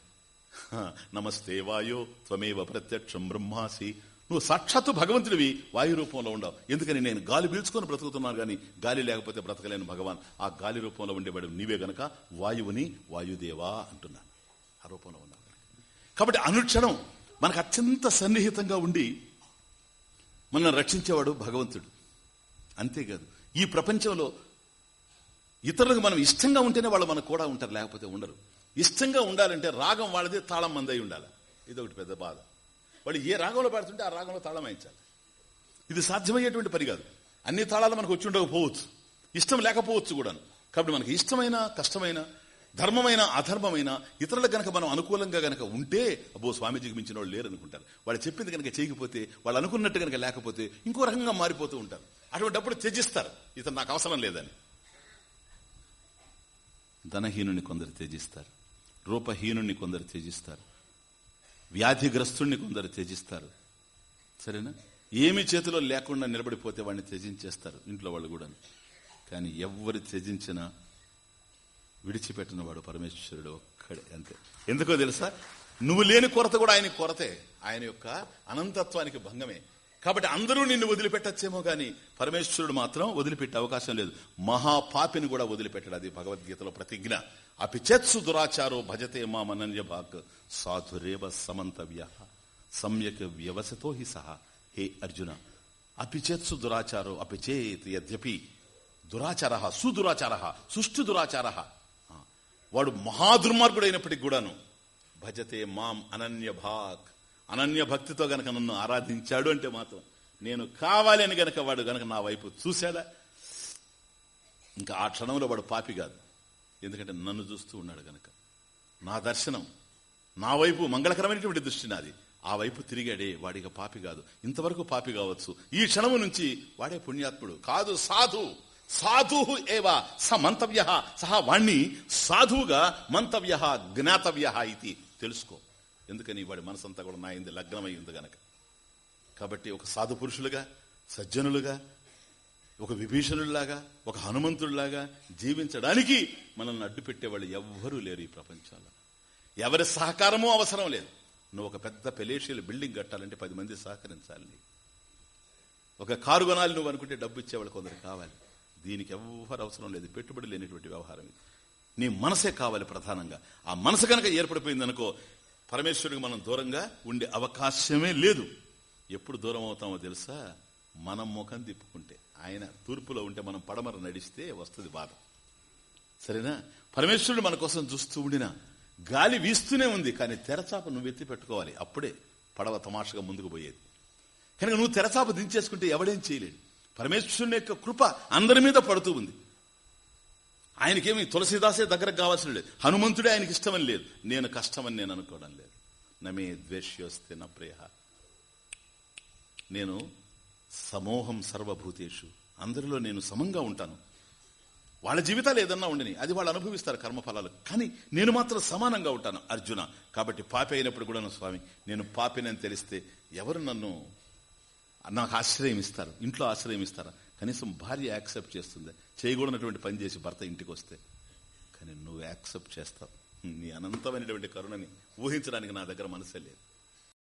నమస్తే వాయో త్వమేవ ప్రత్యక్షం బ్రహ్మాసి నువ్వు సాక్షాత్తు భగవంతుడివి వాయు రూపంలో ఉండవు. ఎందుకని నేను గాలి పీల్చుకొని బ్రతుకుతున్నాను కానీ గాలి లేకపోతే బ్రతకలేను భగవాన్. ఆ గాలి రూపంలో ఉండేవాడు నీవే గనక వాయువుని వాయుదేవా అంటున్నాను ఆ రూపంలో ఉన్నావు కాబట్టి అనుక్షణం మనకు అత్యంత సన్నిహితంగా ఉండి మనల్ని రక్షించేవాడు భగవంతుడు. అంతేకాదు ఈ ప్రపంచంలో ఇతరులకు మనం ఇష్టంగా ఉంటేనే వాళ్ళు మనకు కూడా ఉంటారు లేకపోతే ఉండరు. ఇష్టంగా ఉండాలంటే రాగం వాళ్ళది తాళం మందై ఉండాలి. ఇది ఒకటి పెద్ద బాధ. వాళ్ళు ఏ రాగంలో పాడుతుంటే ఆ రాగంలో తాళం వాయించాలి. ఇది సాధ్యమయ్యేటువంటి పని కాదు. అన్ని తాళాలు మనకు వచ్చి ఉండకపోవచ్చు. ఇష్టం లేకపోవచ్చు కూడా కాబట్టి మనకి ఇష్టమైన కష్టమైన ధర్మమైన అధర్మమైన ఇతరులకు గనక మనం అనుకూలంగా గనక ఉంటే అబ్బో స్వామీజీకి మించిన వాళ్ళు లేరు అనుకుంటారు వాళ్ళు చెప్పింది కనుక చేయకపోతే వాళ్ళు అనుకున్నట్టు కనుక లేకపోతే ఇంకో రకంగా మారిపోతూ ఉంటారు. అటువంటిప్పుడు త్యజిస్తారు. ఇతను నాకు అవసరం లేదని. ధనహీనుని కొందరు త్యజిస్తారు. రూపహీనుని కొందరు త్యజిస్తారు. వ్యాధిగ్రస్తుణ్ణి కొందరు త్యజిస్తారు. సరేనా? ఏమి చేతిలో లేకుండా నిలబడిపోతే వాడిని త్యజించేస్తారు ఇంట్లో వాళ్ళు కూడా కానీ ఎవరు త్యజించినా విడిచిపెట్టిన వాడు పరమేశ్వరుడు ఒక్కడే అంతే. ఎందుకో తెలుసా? నువ్వు లేని కొరత కూడా ఆయన కొరతే. ఆయన యొక్క అనంతత్వానికి భంగమే. కాబట్టి అందరూ నిన్ను వదిలిపెట్టచ్చేమో కానీ పరమేశ్వరుడు మాత్రం వదిలిపెట్టే అవకాశం లేదు. మహాపాపిని కూడా వదిలిపెట్టాడు. అది భగవద్గీతలో ప్రతిజ్ఞ. అపిచెత్సు దురాచారో భజతే మామనన్య భాగ్ సాధురేవ సమంతవ్య. సమ్యక్ వ్యవసతో హి సహా. హే అర్జున అపిచెత్సు దురాచారో అపిచేత్ యద్యపి. దురాచార సుదురాచార సుష్టు దురాచార. వాడు మహాదుర్మార్గుడు అయినప్పటికి కూడాను. భజతే మాం అనన్య భాగ్ అనన్య భక్తితో గనక నన్ను ఆరాధించాడు అంటే మాత్రం నేను కావాలి అని గనక వాడు గనక నా వైపు చూశాడా? ఇంకా ఆ క్షణంలో వాడు పాపి కాదు. ఎందుకంటే నన్ను చూస్తూ ఉన్నాడు గనక. నా దర్శనం నా వైపు మంగళకరమైనటువంటి దృష్టి నాది. ఆ వైపు తిరిగాడే వాడిక పాపి కాదు. ఇంతవరకు పాపి కావచ్చు. ఈ క్షణము నుంచి వాడే పుణ్యాత్ముడు. కాదు సాధు. సాధు ఏవా స మంతవ్య సహా వాణ్ణి సాధువుగా మంతవ్య జ్ఞాతవ్య ఇది. తెలుసుకో. ఎందుకని వాడి మనసంతా కూడా నా ఇంది లగ్నమై ఉంది గనక. కాబట్టి ఒక సాధు పురుషులుగా సజ్జనులుగా ఒక విభీషణుడిలాగా ఒక హనుమంతుడిలాగా జీవించడానికి మనల్ని అడ్డుపెట్టేవాళ్ళు ఎవ్వరూ లేరు ఈ ప్రపంచంలో. ఎవరి సహకారమూ అవసరం లేదు. నువ్వు ఒక పెద్ద పెలేషియల్ బిల్డింగ్ కట్టాలంటే పది మంది సహకరించాలి నీకు. ఒక కారు కొనాలి నువ్వు అనుకుంటే డబ్బు ఇచ్చేవాళ్ళు కొందరు కావాలి. దీనికి ఎవ్వరు అవసరం లేదు. పెట్టుబడి లేనిటువంటి వ్యవహారం ఇది. నీ మనసే కావాలి ప్రధానంగా. ఆ మనసు కనుక ఏర్పడిపోయింది అనుకో పరమేశ్వరుడికి మనం దూరంగా ఉండే అవకాశమే లేదు. ఎప్పుడు దూరం అవుతామో తెలుసా? మనం ముఖం తిప్పుకుంటే. ఆయన తూర్పులో ఉంటే మనం పడమర నడిస్తే వస్తుంది బాధ. సరేనా? పరమేశ్వరుడు మన కోసం చూస్తూ ఉండిన గాలి వీస్తూనే ఉంది కానీ తెరచాప నువ్వు ఎత్తి పెట్టుకోవాలి. అప్పుడే పడవ తమాషగా ముందుకు పోయేది. కనుక నువ్వు తెరచాప దించేసుకుంటే ఎవడేం చేయలేడు. పరమేశ్వరుని యొక్క కృప అందరి మీద పడుతూ ఉంది. ఆయనకేమి తులసిదాసే దగ్గరకు కావాల్సిన లేదు. హనుమంతుడే ఆయనకి ఇష్టమని లేదు. నేను కష్టమని నేను అనుకోవడం లేదు. నమే ద్వేష్యోస్తే నా ప్రియ నేను సమూహం సర్వభూతేషు. అందరిలో నేను సమంగా ఉంటాను. వాళ్ళ జీవితాలు ఏదన్నా ఉండని అది వాళ్ళు అనుభవిస్తారు కర్మఫలాలు. కానీ నేను మాత్రం సమానంగా ఉంటాను అర్జున. కాబట్టి పాపి అయినప్పుడు కూడా స్వామి నేను పాపినని తెలిస్తే ఎవరు నన్ను నాకు ఆశ్రయం ఇస్తారు ఇంట్లో ఆశ్రయం ఇస్తారా? కనీసం భార్య యాక్సెప్ట్ చేస్తుంది చేయకూడనటువంటి పని చేసి భర్త ఇంటికి వస్తే కానీ నువ్వు యాక్సెప్ట్ చేస్తావు. నీ అనంతమైనటువంటి కరుణని ఊహించడానికి నా దగ్గర మనసే లేదు.